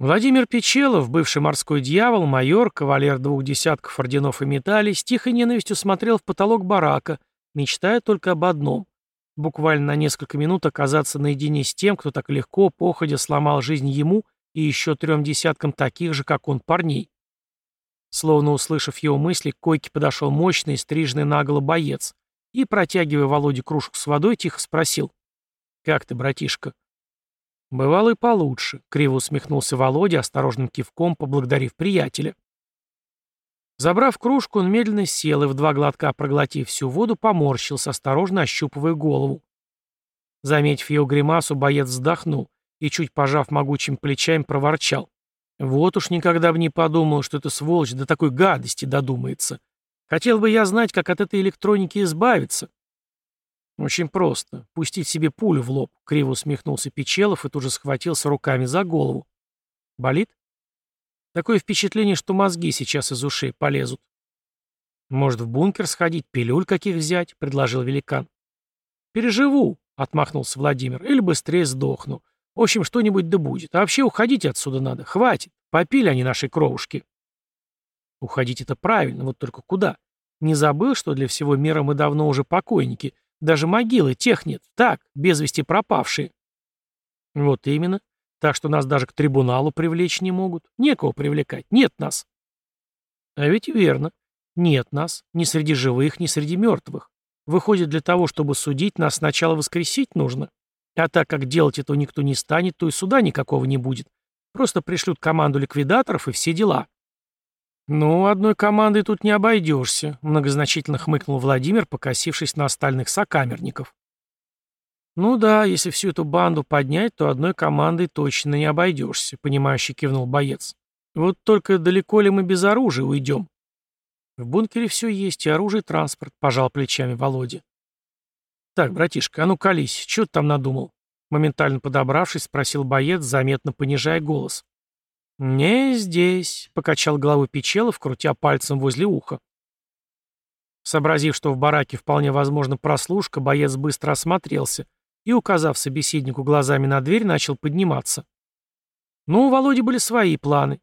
Владимир Печелов, бывший морской дьявол, майор, кавалер двух десятков орденов и медалей, с тихой ненавистью смотрел в потолок барака, мечтая только об одном — буквально на несколько минут оказаться наедине с тем, кто так легко, походя, сломал жизнь ему и еще трем десяткам таких же, как он, парней. Словно услышав его мысли, к койке подошел мощный, стрижный наголо боец и, протягивая Володе кружку с водой, тихо спросил. «Как ты, братишка?» «Бывало и получше», — криво усмехнулся Володя, осторожным кивком поблагодарив приятеля. Забрав кружку, он медленно сел и, в два глотка проглотив всю воду, поморщился, осторожно ощупывая голову. Заметив его гримасу, боец вздохнул и, чуть пожав могучим плечами, проворчал. «Вот уж никогда бы не подумал, что эта сволочь до такой гадости додумается. Хотел бы я знать, как от этой электроники избавиться». «Очень просто. Пустить себе пулю в лоб», — криво усмехнулся Печелов и тут же схватился руками за голову. «Болит?» «Такое впечатление, что мозги сейчас из ушей полезут». «Может, в бункер сходить, пилюль каких взять?» — предложил великан. «Переживу», — отмахнулся Владимир, — «или быстрее сдохну. В общем, что-нибудь да будет. А вообще уходить отсюда надо. Хватит. Попили они нашей кровушки». «Уходить это правильно, вот только куда? Не забыл, что для всего мира мы давно уже покойники, даже могилы тех нет. Так, без вести пропавшие. Вот именно. Так что нас даже к трибуналу привлечь не могут. Некого привлекать. Нет нас. А ведь верно. Нет нас. Ни среди живых, ни среди мертвых. Выходит, для того, чтобы судить, нас сначала воскресить нужно. А так как делать этого никто не станет, то и суда никакого не будет. Просто пришлют команду ликвидаторов и все дела. «Ну, одной командой тут не обойдешься», — многозначительно хмыкнул Владимир, покосившись на остальных сокамерников. «Ну да, если всю эту банду поднять, то одной командой точно не обойдешься», — понимающе кивнул боец. «Вот только далеко ли мы без оружия уйдем?» «В бункере все есть, и оружие, и транспорт», — пожал плечами Володя. «Так, братишка, а ну колись, что ты там надумал?» Моментально подобравшись, спросил боец, заметно понижая голос. «Не здесь», — покачал головой Печелов, крутя пальцем возле уха. Сообразив, что в бараке вполне возможно прослушка, боец быстро осмотрелся и, указав собеседнику глазами на дверь, начал подниматься. Но у Володи были свои планы.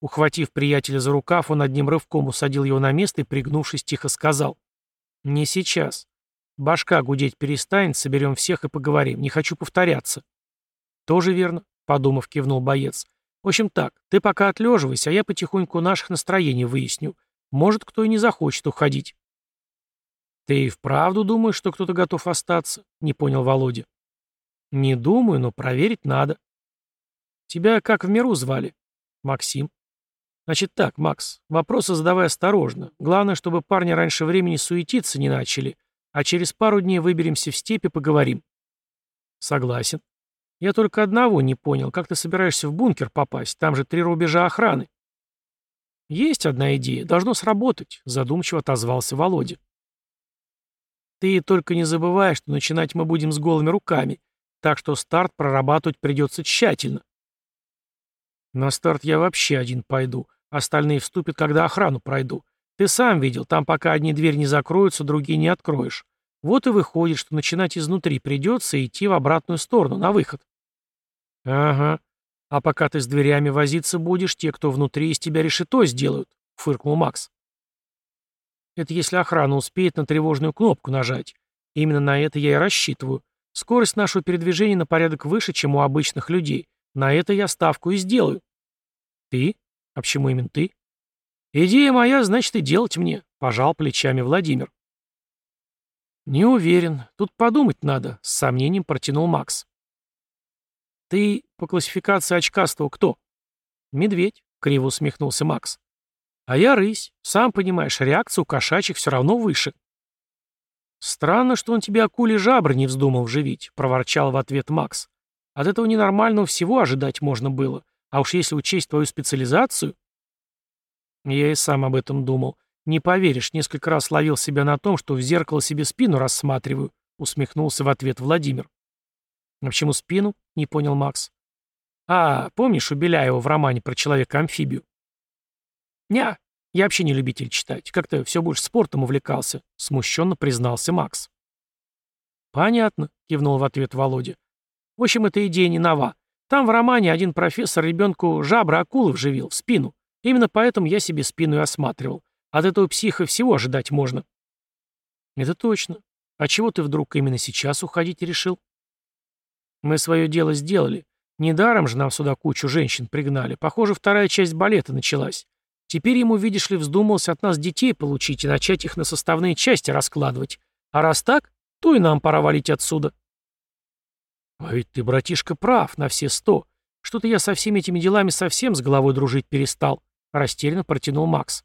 Ухватив приятеля за рукав, он одним рывком усадил его на место и, пригнувшись, тихо сказал. «Не сейчас. Башка гудеть перестанет, соберем всех и поговорим. Не хочу повторяться». «Тоже верно», — подумав, кивнул боец. В общем так, ты пока отлеживайся, а я потихоньку наших настроений выясню. Может, кто и не захочет уходить. Ты и вправду думаешь, что кто-то готов остаться? Не понял Володя. Не думаю, но проверить надо. Тебя как в миру звали? Максим. Значит так, Макс, вопросы задавай осторожно. Главное, чтобы парни раньше времени суетиться не начали, а через пару дней выберемся в степи поговорим. Согласен. Я только одного не понял, как ты собираешься в бункер попасть? Там же три рубежа охраны. Есть одна идея, должно сработать, задумчиво отозвался Володя. Ты только не забывай, что начинать мы будем с голыми руками, так что старт прорабатывать придется тщательно. На старт я вообще один пойду, остальные вступят, когда охрану пройду. Ты сам видел, там пока одни двери не закроются, другие не откроешь. Вот и выходит, что начинать изнутри придется и идти в обратную сторону, на выход. Ага. А пока ты с дверями возиться будешь, те, кто внутри из тебя решето сделают, фыркнул Макс. Это если охрана успеет на тревожную кнопку нажать. Именно на это я и рассчитываю. Скорость нашего передвижения на порядок выше, чем у обычных людей. На это я ставку и сделаю. Ты? А почему именно ты? Идея моя, значит, и делать мне, пожал плечами Владимир. Не уверен. Тут подумать надо, с сомнением протянул Макс. Ты по классификации очкастого кто? Медведь, криво усмехнулся Макс. А я рысь. Сам понимаешь, реакция у кошачьих все равно выше. Странно, что он тебе акули жабры не вздумал вживить, проворчал в ответ Макс. От этого ненормального всего ожидать можно было. А уж если учесть твою специализацию... Я и сам об этом думал. Не поверишь, несколько раз ловил себя на том, что в зеркало себе спину рассматриваю, усмехнулся в ответ Владимир. А почему спину? Не понял Макс. А, помнишь у Беляева в романе про человека-амфибию? Ня, я вообще не любитель читать. Как-то все больше спортом увлекался, смущенно признался Макс. Понятно, кивнул в ответ Володя. В общем, эта идея не нова. Там в романе один профессор ребенку жабры акулы вживил в спину. Именно поэтому я себе спину и осматривал. От этого психа всего ожидать можно. Это точно. А чего ты вдруг именно сейчас уходить решил? Мы свое дело сделали. Недаром же нам сюда кучу женщин пригнали. Похоже, вторая часть балета началась. Теперь ему, видишь ли, вздумалось от нас детей получить и начать их на составные части раскладывать. А раз так, то и нам пора валить отсюда. А ведь ты, братишка, прав на все сто. Что-то я со всеми этими делами совсем с головой дружить перестал. Растерянно протянул Макс.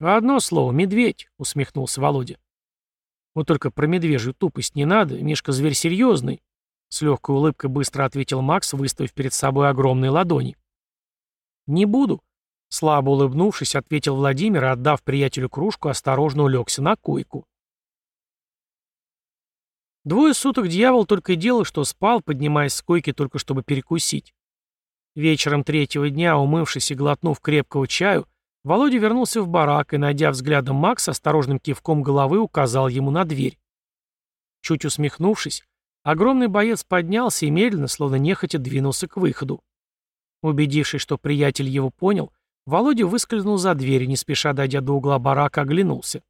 «Одно слово, медведь», — усмехнулся Володя. «Вот только про медвежью тупость не надо, Мишка зверь серьезный», — с легкой улыбкой быстро ответил Макс, выставив перед собой огромные ладони. «Не буду», — слабо улыбнувшись, ответил Владимир отдав приятелю кружку, осторожно улегся на койку. Двое суток дьявол только и делал, что спал, поднимаясь с койки только чтобы перекусить. Вечером третьего дня, умывшись и глотнув крепкого чаю, Володя вернулся в барак и, найдя взглядом Макса, осторожным кивком головы указал ему на дверь. Чуть усмехнувшись, огромный боец поднялся и медленно, словно нехотя, двинулся к выходу. Убедившись, что приятель его понял, Володя выскользнул за дверь и, не спеша дойдя до угла барака, оглянулся.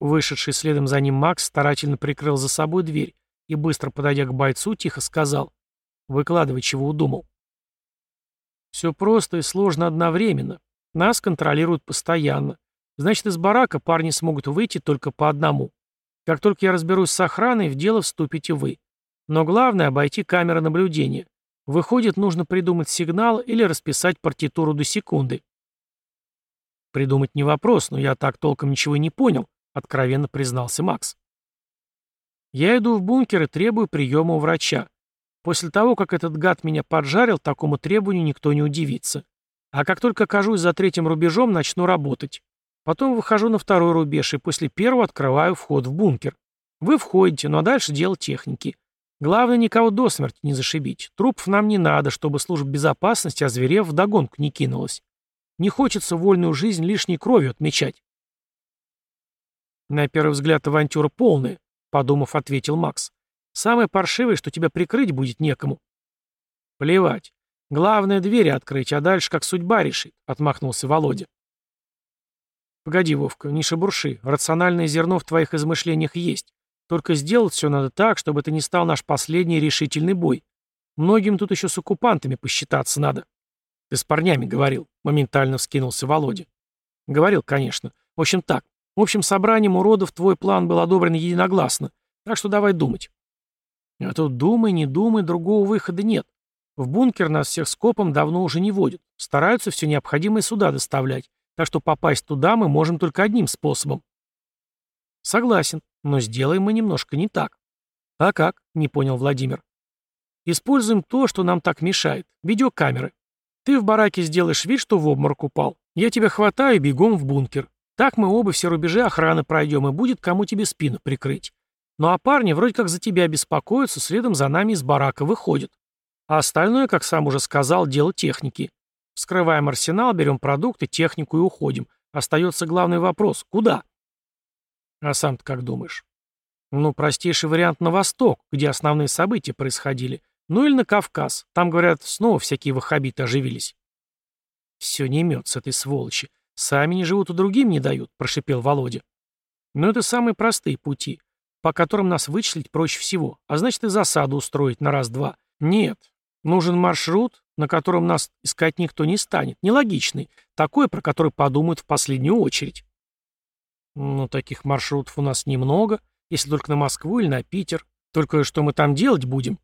Вышедший следом за ним Макс старательно прикрыл за собой дверь и, быстро подойдя к бойцу, тихо сказал «Выкладывай, чего удумал». «Все просто и сложно одновременно. Нас контролируют постоянно. Значит, из барака парни смогут выйти только по одному. Как только я разберусь с охраной, в дело вступите вы. Но главное — обойти камеры наблюдения. Выходит, нужно придумать сигнал или расписать партитуру до секунды. Придумать не вопрос, но я так толком ничего не понял, откровенно признался Макс. Я иду в бункер и требую приема у врача. После того, как этот гад меня поджарил, такому требованию никто не удивится. А как только окажусь за третьим рубежом, начну работать. Потом выхожу на второй рубеж и после первого открываю вход в бункер. Вы входите, ну а дальше дело техники. Главное, никого до смерти не зашибить. Трупов нам не надо, чтобы служба безопасности, озверев, вдогонку не кинулась. Не хочется вольную жизнь лишней кровью отмечать. На первый взгляд авантюра полная, подумав, ответил Макс. Самое паршивое, что тебя прикрыть будет некому. Плевать. Главное, двери открыть, а дальше как судьба решит», — отмахнулся Володя. «Погоди, Вовка, не шебурши. Рациональное зерно в твоих измышлениях есть. Только сделать все надо так, чтобы это не стал наш последний решительный бой. Многим тут еще с оккупантами посчитаться надо». «Ты с парнями говорил», — моментально вскинулся Володя. «Говорил, конечно. В общем так. В общем, собранием уродов твой план был одобрен единогласно. Так что давай думать». «А тут думай, не думай, другого выхода нет. В бункер нас всех скопом давно уже не водят. Стараются все необходимое сюда доставлять. Так что попасть туда мы можем только одним способом. Согласен, но сделаем мы немножко не так. А как? Не понял Владимир. Используем то, что нам так мешает. Видеокамеры. Ты в бараке сделаешь вид, что в обморок упал. Я тебя хватаю и бегом в бункер. Так мы оба все рубежи охраны пройдем, и будет кому тебе спину прикрыть. Ну а парни вроде как за тебя беспокоятся, следом за нами из барака выходят. А остальное, как сам уже сказал, дело техники. Вскрываем арсенал, берем продукты, технику и уходим. Остается главный вопрос – куда? А сам ты как думаешь? Ну, простейший вариант на восток, где основные события происходили. Ну или на Кавказ. Там, говорят, снова всякие ваххабиты оживились. Все не имет с этой сволочи. Сами не живут, и другим не дают, прошипел Володя. Но это самые простые пути, по которым нас вычислить проще всего. А значит и засаду устроить на раз-два. Нет, Нужен маршрут, на котором нас искать никто не станет. Нелогичный. Такой, про который подумают в последнюю очередь. Ну, таких маршрутов у нас немного. если только на Москву или на Питер. Только что мы там делать будем?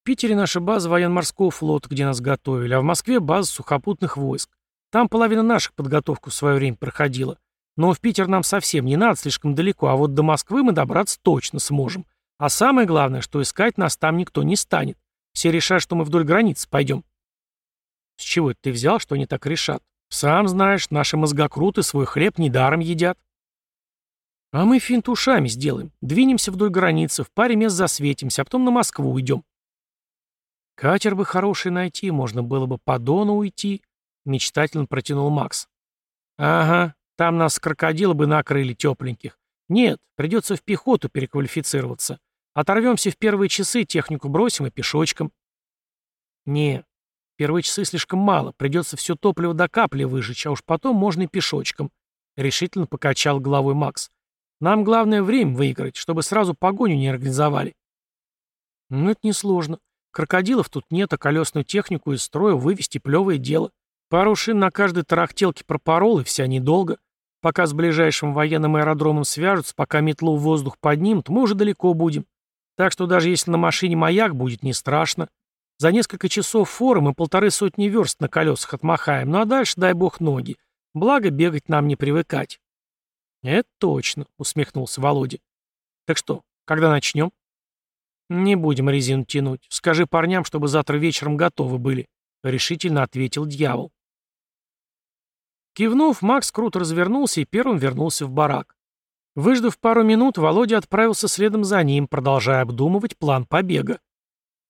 В Питере наша база военно-морского флота, где нас готовили, а в Москве база сухопутных войск. Там половина наших подготовку в свое время проходила. Но в Питер нам совсем не надо, слишком далеко, а вот до Москвы мы добраться точно сможем. А самое главное, что искать нас там никто не станет. Все решат, что мы вдоль границы пойдем. С чего это ты взял, что они так решат? Сам знаешь, наши мозгокруты свой хлеб недаром едят. А мы финт ушами сделаем. Двинемся вдоль границы, в паре мест засветимся, а потом на Москву уйдем. Катер бы хороший найти, можно было бы по Дону уйти, мечтательно протянул Макс. Ага, там нас крокодилы бы накрыли тепленьких. Нет, придется в пехоту переквалифицироваться. Оторвемся в первые часы, технику бросим и пешочком. Не, первые часы слишком мало, придется все топливо до капли выжечь, а уж потом можно и пешочком. Решительно покачал головой Макс. Нам главное время выиграть, чтобы сразу погоню не организовали. Ну, это несложно. Крокодилов тут нет, а колесную технику из строя вывести плевое дело. Пару шин на каждой тарахтелке пропорол, и вся недолго. Пока с ближайшим военным аэродромом свяжутся, пока метлу в воздух поднимут, мы уже далеко будем. Так что даже если на машине маяк будет, не страшно. За несколько часов форы мы полторы сотни верст на колесах отмахаем, ну а дальше дай бог ноги. Благо бегать нам не привыкать. «Это точно», — усмехнулся Володя. «Так что, когда начнем?» «Не будем резину тянуть. Скажи парням, чтобы завтра вечером готовы были», — решительно ответил дьявол. Кивнув, Макс круто развернулся и первым вернулся в барак. Выждав пару минут, Володя отправился следом за ним, продолжая обдумывать план побега.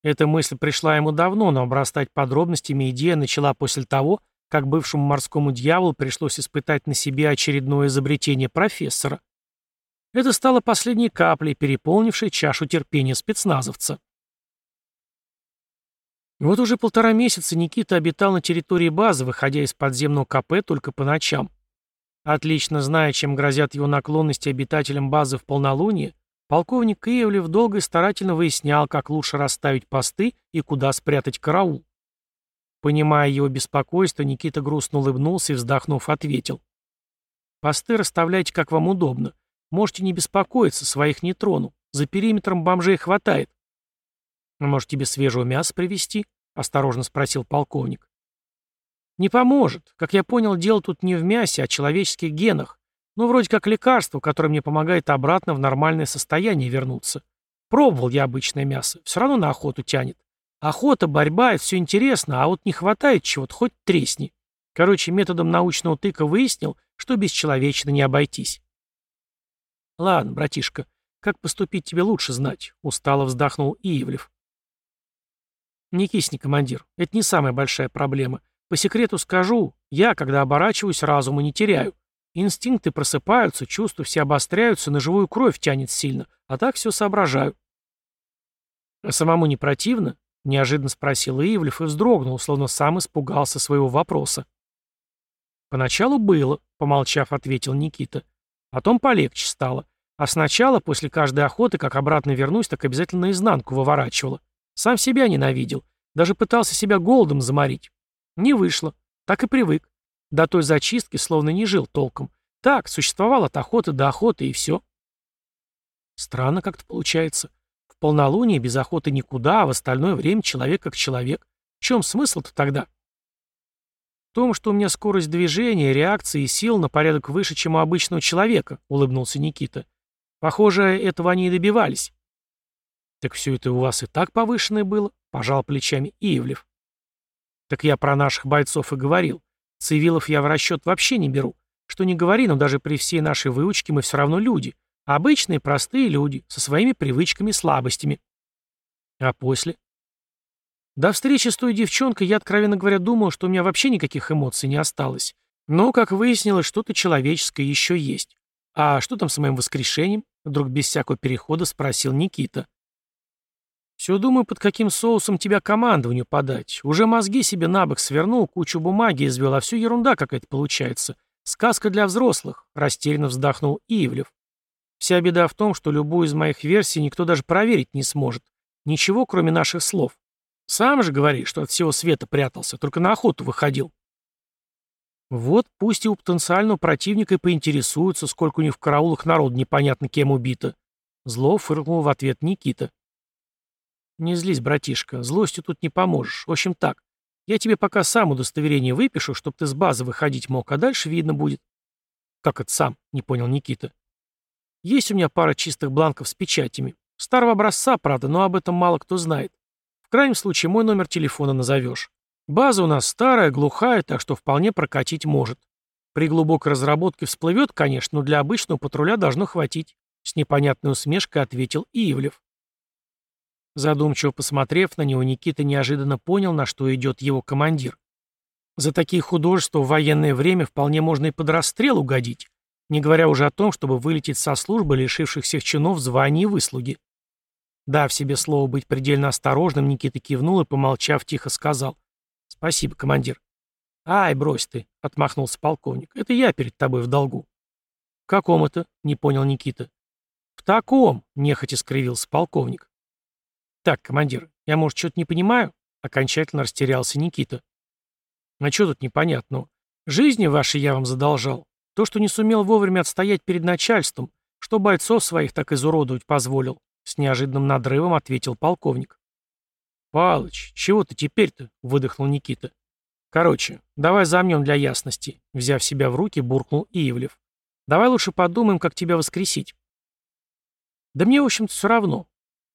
Эта мысль пришла ему давно, но обрастать подробностями идея начала после того, как бывшему морскому дьяволу пришлось испытать на себе очередное изобретение профессора. Это стало последней каплей, переполнившей чашу терпения спецназовца. Вот уже полтора месяца Никита обитал на территории базы, выходя из подземного КП только по ночам. Отлично зная, чем грозят его наклонности обитателям базы в полнолуние, полковник Киевлев долго и старательно выяснял, как лучше расставить посты и куда спрятать караул. Понимая его беспокойство, Никита грустно улыбнулся и, вздохнув, ответил. «Посты расставляйте, как вам удобно. Можете не беспокоиться, своих не трону. За периметром бомжей хватает». «А может, тебе свежего мяса привезти?» — осторожно спросил полковник. «Не поможет. Как я понял, дело тут не в мясе, а в человеческих генах. Ну, вроде как лекарство, которое мне помогает обратно в нормальное состояние вернуться. Пробовал я обычное мясо. Все равно на охоту тянет. Охота, борьба — это все интересно, а вот не хватает чего-то, хоть тресни. Короче, методом научного тыка выяснил, что без человечины не обойтись. Ладно, братишка, как поступить тебе лучше знать, устало вздохнул Иевлев. Не кисни, командир, это не самая большая проблема. По секрету скажу, я, когда оборачиваюсь, разума не теряю. Инстинкты просыпаются, чувства все обостряются, на живую кровь тянет сильно, а так все соображаю. А самому не противно? — неожиданно спросил Ивлев и вздрогнул, словно сам испугался своего вопроса. «Поначалу было», — помолчав, ответил Никита. «Потом полегче стало. А сначала, после каждой охоты, как обратно вернусь, так обязательно наизнанку выворачивала. Сам себя ненавидел. Даже пытался себя голодом заморить. Не вышло. Так и привык. До той зачистки словно не жил толком. Так, существовал от охоты до охоты, и все. Странно как-то получается полнолуние без охоты никуда, а в остальное время человек как человек. В чем смысл-то тогда? В том, что у меня скорость движения, реакции и сил на порядок выше, чем у обычного человека, улыбнулся Никита. Похоже, этого они и добивались. Так все это у вас и так повышенное было, пожал плечами Иевлев. Так я про наших бойцов и говорил. Цивилов я в расчет вообще не беру. Что не говори, но даже при всей нашей выучке мы все равно люди. Обычные, простые люди, со своими привычками и слабостями. А после? До встречи с той девчонкой я, откровенно говоря, думал, что у меня вообще никаких эмоций не осталось. Но, как выяснилось, что-то человеческое еще есть. А что там с моим воскрешением? Вдруг без всякого перехода спросил Никита. Все думаю, под каким соусом тебя командованию подать. Уже мозги себе на бок свернул, кучу бумаги извел, а все ерунда какая-то получается. Сказка для взрослых, растерянно вздохнул Ивлев. Вся беда в том, что любую из моих версий никто даже проверить не сможет. Ничего, кроме наших слов. Сам же говоришь, что от всего света прятался, только на охоту выходил. Вот пусть и у потенциального противника и поинтересуются, сколько у них в караулах народ непонятно кем убито. Зло фыркнул в ответ Никита. Не злись, братишка, злостью тут не поможешь. В общем так, я тебе пока сам удостоверение выпишу, чтобы ты с базы выходить мог, а дальше видно будет. Как это сам? Не понял Никита. Есть у меня пара чистых бланков с печатями. Старого образца, правда, но об этом мало кто знает. В крайнем случае мой номер телефона назовешь. База у нас старая, глухая, так что вполне прокатить может. При глубокой разработке всплывет, конечно, но для обычного патруля должно хватить. С непонятной усмешкой ответил Иевлев. Задумчиво посмотрев на него, Никита неожиданно понял, на что идет его командир. За такие художества в военное время вполне можно и под расстрел угодить, не говоря уже о том, чтобы вылететь со службы, лишивших всех чинов званий и выслуги. Дав себе слово быть предельно осторожным, Никита кивнул и, помолчав, тихо сказал. «Спасибо, командир». «Ай, брось ты», — отмахнулся полковник. «Это я перед тобой в долгу». «В каком это?» — не понял Никита. «В таком», — нехотя скривился полковник. «Так, командир, я, может, что-то не понимаю?» Окончательно растерялся Никита. «А что тут непонятного? Жизни ваши я вам задолжал. То, что не сумел вовремя отстоять перед начальством, что бойцов своих так изуродовать позволил», с неожиданным надрывом ответил полковник. «Палыч, чего ты теперь-то?» — выдохнул Никита. «Короче, давай замнем для ясности», — взяв себя в руки, буркнул Иевлев. «Давай лучше подумаем, как тебя воскресить». «Да мне, в общем-то, все равно.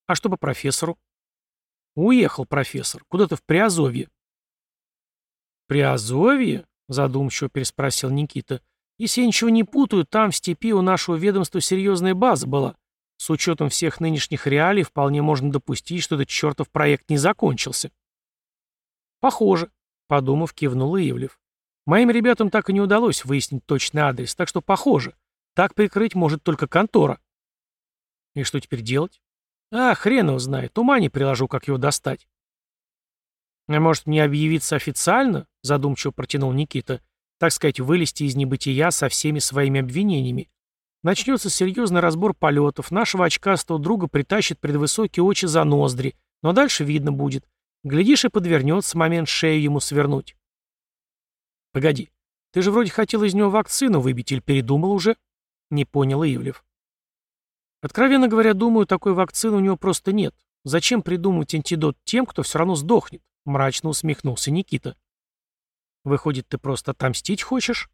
А что по профессору? Уехал профессор. Куда-то в Приазовье. Приазовье? Задумчиво переспросил Никита. Если я ничего не путаю, там в степи у нашего ведомства серьезная база была. С учетом всех нынешних реалий вполне можно допустить, что этот чертов проект не закончился. Похоже, подумав, кивнул Ивлев. Моим ребятам так и не удалось выяснить точный адрес, так что похоже. Так прикрыть может только контора. И что теперь делать? А, хрен его знает, ума не приложу, как его достать. А может, мне объявиться официально? Задумчиво протянул Никита. Так сказать, вылезти из небытия со всеми своими обвинениями. Начнется серьезный разбор полетов, нашего очкастого друга притащит предвысокие очи за ноздри, но дальше видно будет. Глядишь, и подвернется момент шею ему свернуть. Погоди, ты же вроде хотел из него вакцину выбить или передумал уже? Не понял Ивлев. Откровенно говоря, думаю, такой вакцины у него просто нет. Зачем придумывать антидот тем, кто все равно сдохнет? Мрачно усмехнулся Никита. Выходит, ты просто отомстить хочешь?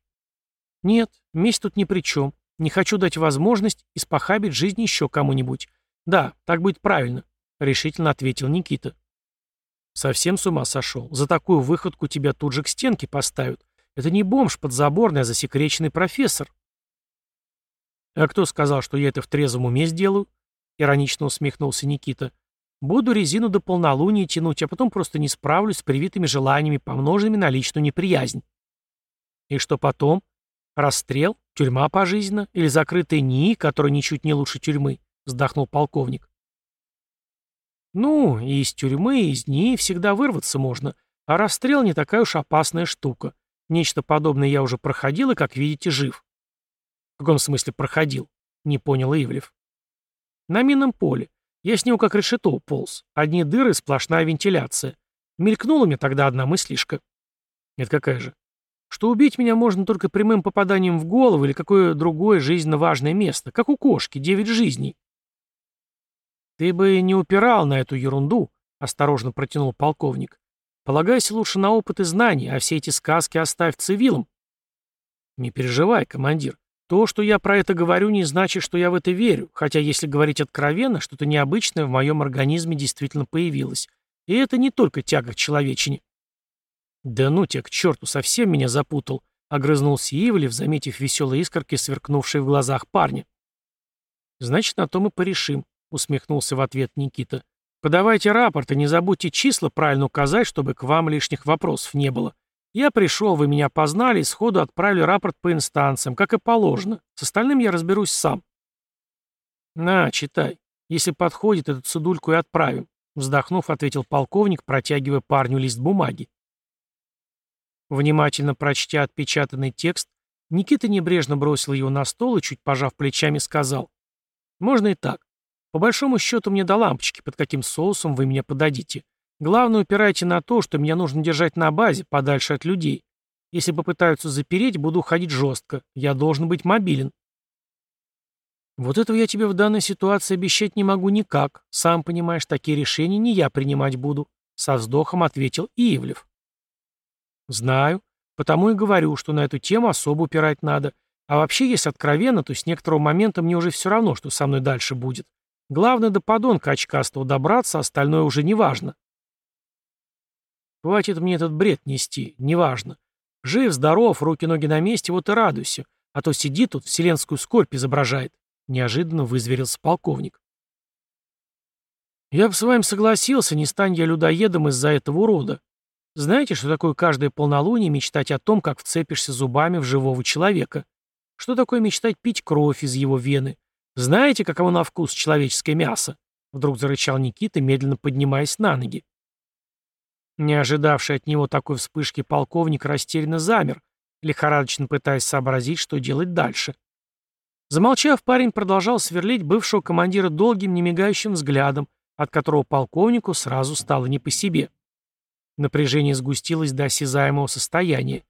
Нет, месть тут ни при чем. Не хочу дать возможность испохабить жизнь еще кому-нибудь. Да, так будет правильно, решительно ответил Никита. Совсем с ума сошел. За такую выходку тебя тут же к стенке поставят. Это не бомж подзаборный, а засекреченный профессор. «А кто сказал, что я это в трезвом уме сделаю?» — иронично усмехнулся Никита. «Буду резину до полнолуния тянуть, а потом просто не справлюсь с привитыми желаниями, помноженными на личную неприязнь». «И что потом? Расстрел? Тюрьма пожизненно? Или закрытая НИИ, которая ничуть не лучше тюрьмы?» — вздохнул полковник. «Ну, и из тюрьмы, и из НИИ всегда вырваться можно, а расстрел не такая уж опасная штука. Нечто подобное я уже проходил и, как видите, жив. «В каком смысле проходил?» — не понял Ивлев. «На минном поле. Я с него как решето полз. Одни дыры, сплошная вентиляция. Мелькнула мне тогда одна мыслишка». «Это какая же?» «Что убить меня можно только прямым попаданием в голову или какое другое жизненно важное место, как у кошки, девять жизней». «Ты бы не упирал на эту ерунду», — осторожно протянул полковник. «Полагайся лучше на опыт и знания, а все эти сказки оставь цивилам». «Не переживай, командир. То, что я про это говорю, не значит, что я в это верю, хотя, если говорить откровенно, что-то необычное в моем организме действительно появилось. И это не только тяга к человечине. «Да ну тебя к черту, совсем меня запутал», — огрызнулся Ивлев, заметив веселые искорки, сверкнувшие в глазах парня. «Значит, на то мы порешим», — усмехнулся в ответ Никита. «Подавайте рапорт и не забудьте числа правильно указать, чтобы к вам лишних вопросов не было. Я пришел, вы меня познали и сходу отправили рапорт по инстанциям, как и положено. С остальным я разберусь сам. На, читай. Если подходит, эту цедульку и отправим. Вздохнув, ответил полковник, протягивая парню лист бумаги. Внимательно прочтя отпечатанный текст, Никита небрежно бросил его на стол и, чуть пожав плечами, сказал. «Можно и так. По большому счету мне до лампочки, под каким соусом вы меня подадите. Главное, упирайте на то, что меня нужно держать на базе, подальше от людей. Если попытаются запереть, буду ходить жестко. Я должен быть мобилен. Вот этого я тебе в данной ситуации обещать не могу никак. Сам понимаешь, такие решения не я принимать буду. Со вздохом ответил Иевлев. Знаю. Потому и говорю, что на эту тему особо упирать надо. А вообще, если откровенно, то с некоторого момента мне уже все равно, что со мной дальше будет. Главное до подонка очкастого добраться, остальное уже не важно. Хватит мне этот бред нести, неважно. Жив, здоров, руки-ноги на месте, вот и радуйся. А то сидит тут, вселенскую скорбь изображает. Неожиданно вызверился полковник. Я бы с вами согласился, не стань я людоедом из-за этого урода. Знаете, что такое каждое полнолуние мечтать о том, как вцепишься зубами в живого человека? Что такое мечтать пить кровь из его вены? Знаете, каково на вкус человеческое мясо? Вдруг зарычал Никита, медленно поднимаясь на ноги. Не ожидавший от него такой вспышки полковник растерянно замер, лихорадочно пытаясь сообразить, что делать дальше. Замолчав, парень продолжал сверлить бывшего командира долгим, немигающим взглядом, от которого полковнику сразу стало не по себе. Напряжение сгустилось до осязаемого состояния.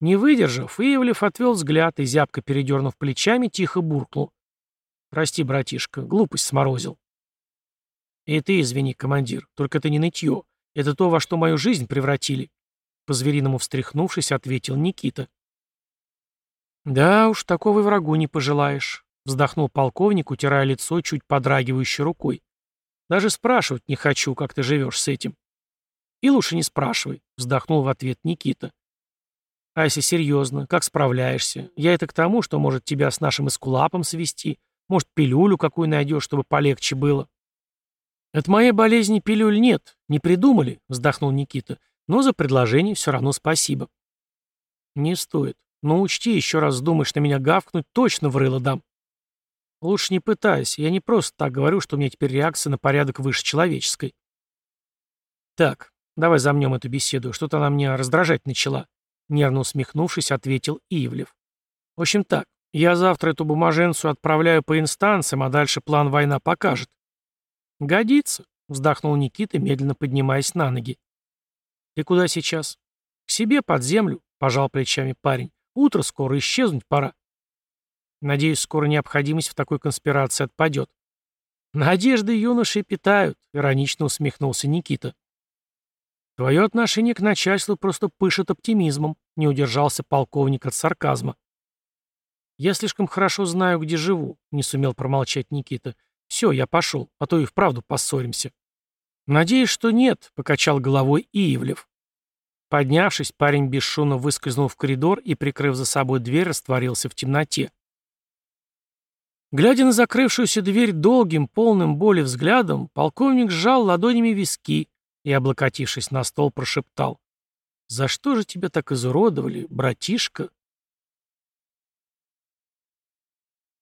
Не выдержав, Ивлев отвел взгляд и, зябко передернув плечами, тихо буркнул. «Прости, братишка, глупость сморозил». «И ты извини, командир, только это не нытье. Это то, во что мою жизнь превратили». По-звериному встряхнувшись, ответил Никита. «Да уж, такого и врагу не пожелаешь», — вздохнул полковник, утирая лицо чуть подрагивающей рукой. «Даже спрашивать не хочу, как ты живешь с этим». «И лучше не спрашивай», — вздохнул в ответ Никита. «А если серьезно, как справляешься? Я это к тому, что может тебя с нашим эскулапом свести, может пилюлю какую найдешь, чтобы полегче было». «От моей болезни пилюль нет, не придумали», — вздохнул Никита. «Но за предложение все равно спасибо». «Не стоит. Но учти, еще раз думаешь на меня гавкнуть, точно в рыло дам». «Лучше не пытайся. Я не просто так говорю, что у меня теперь реакция на порядок выше человеческой». «Так, Давай замнем эту беседу, что-то она меня раздражать начала. Нервно усмехнувшись, ответил Ивлев. В общем так, я завтра эту бумаженцию отправляю по инстанциям, а дальше план война покажет. Годится, вздохнул Никита, медленно поднимаясь на ноги. Ты куда сейчас? К себе под землю, пожал плечами парень. Утро скоро, исчезнуть пора. Надеюсь, скоро необходимость в такой конспирации отпадет. Надежды юноши питают, иронично усмехнулся Никита. Твое отношение к начальству просто пышет оптимизмом, не удержался полковник от сарказма. Я слишком хорошо знаю, где живу, не сумел промолчать Никита. Все, я пошел, а то и вправду поссоримся. Надеюсь, что нет, покачал головой Иевлев. Поднявшись, парень бесшумно выскользнул в коридор и, прикрыв за собой дверь, растворился в темноте. Глядя на закрывшуюся дверь долгим, полным боли взглядом, полковник сжал ладонями виски, и, облокотившись на стол, прошептал. «За что же тебя так изуродовали, братишка?»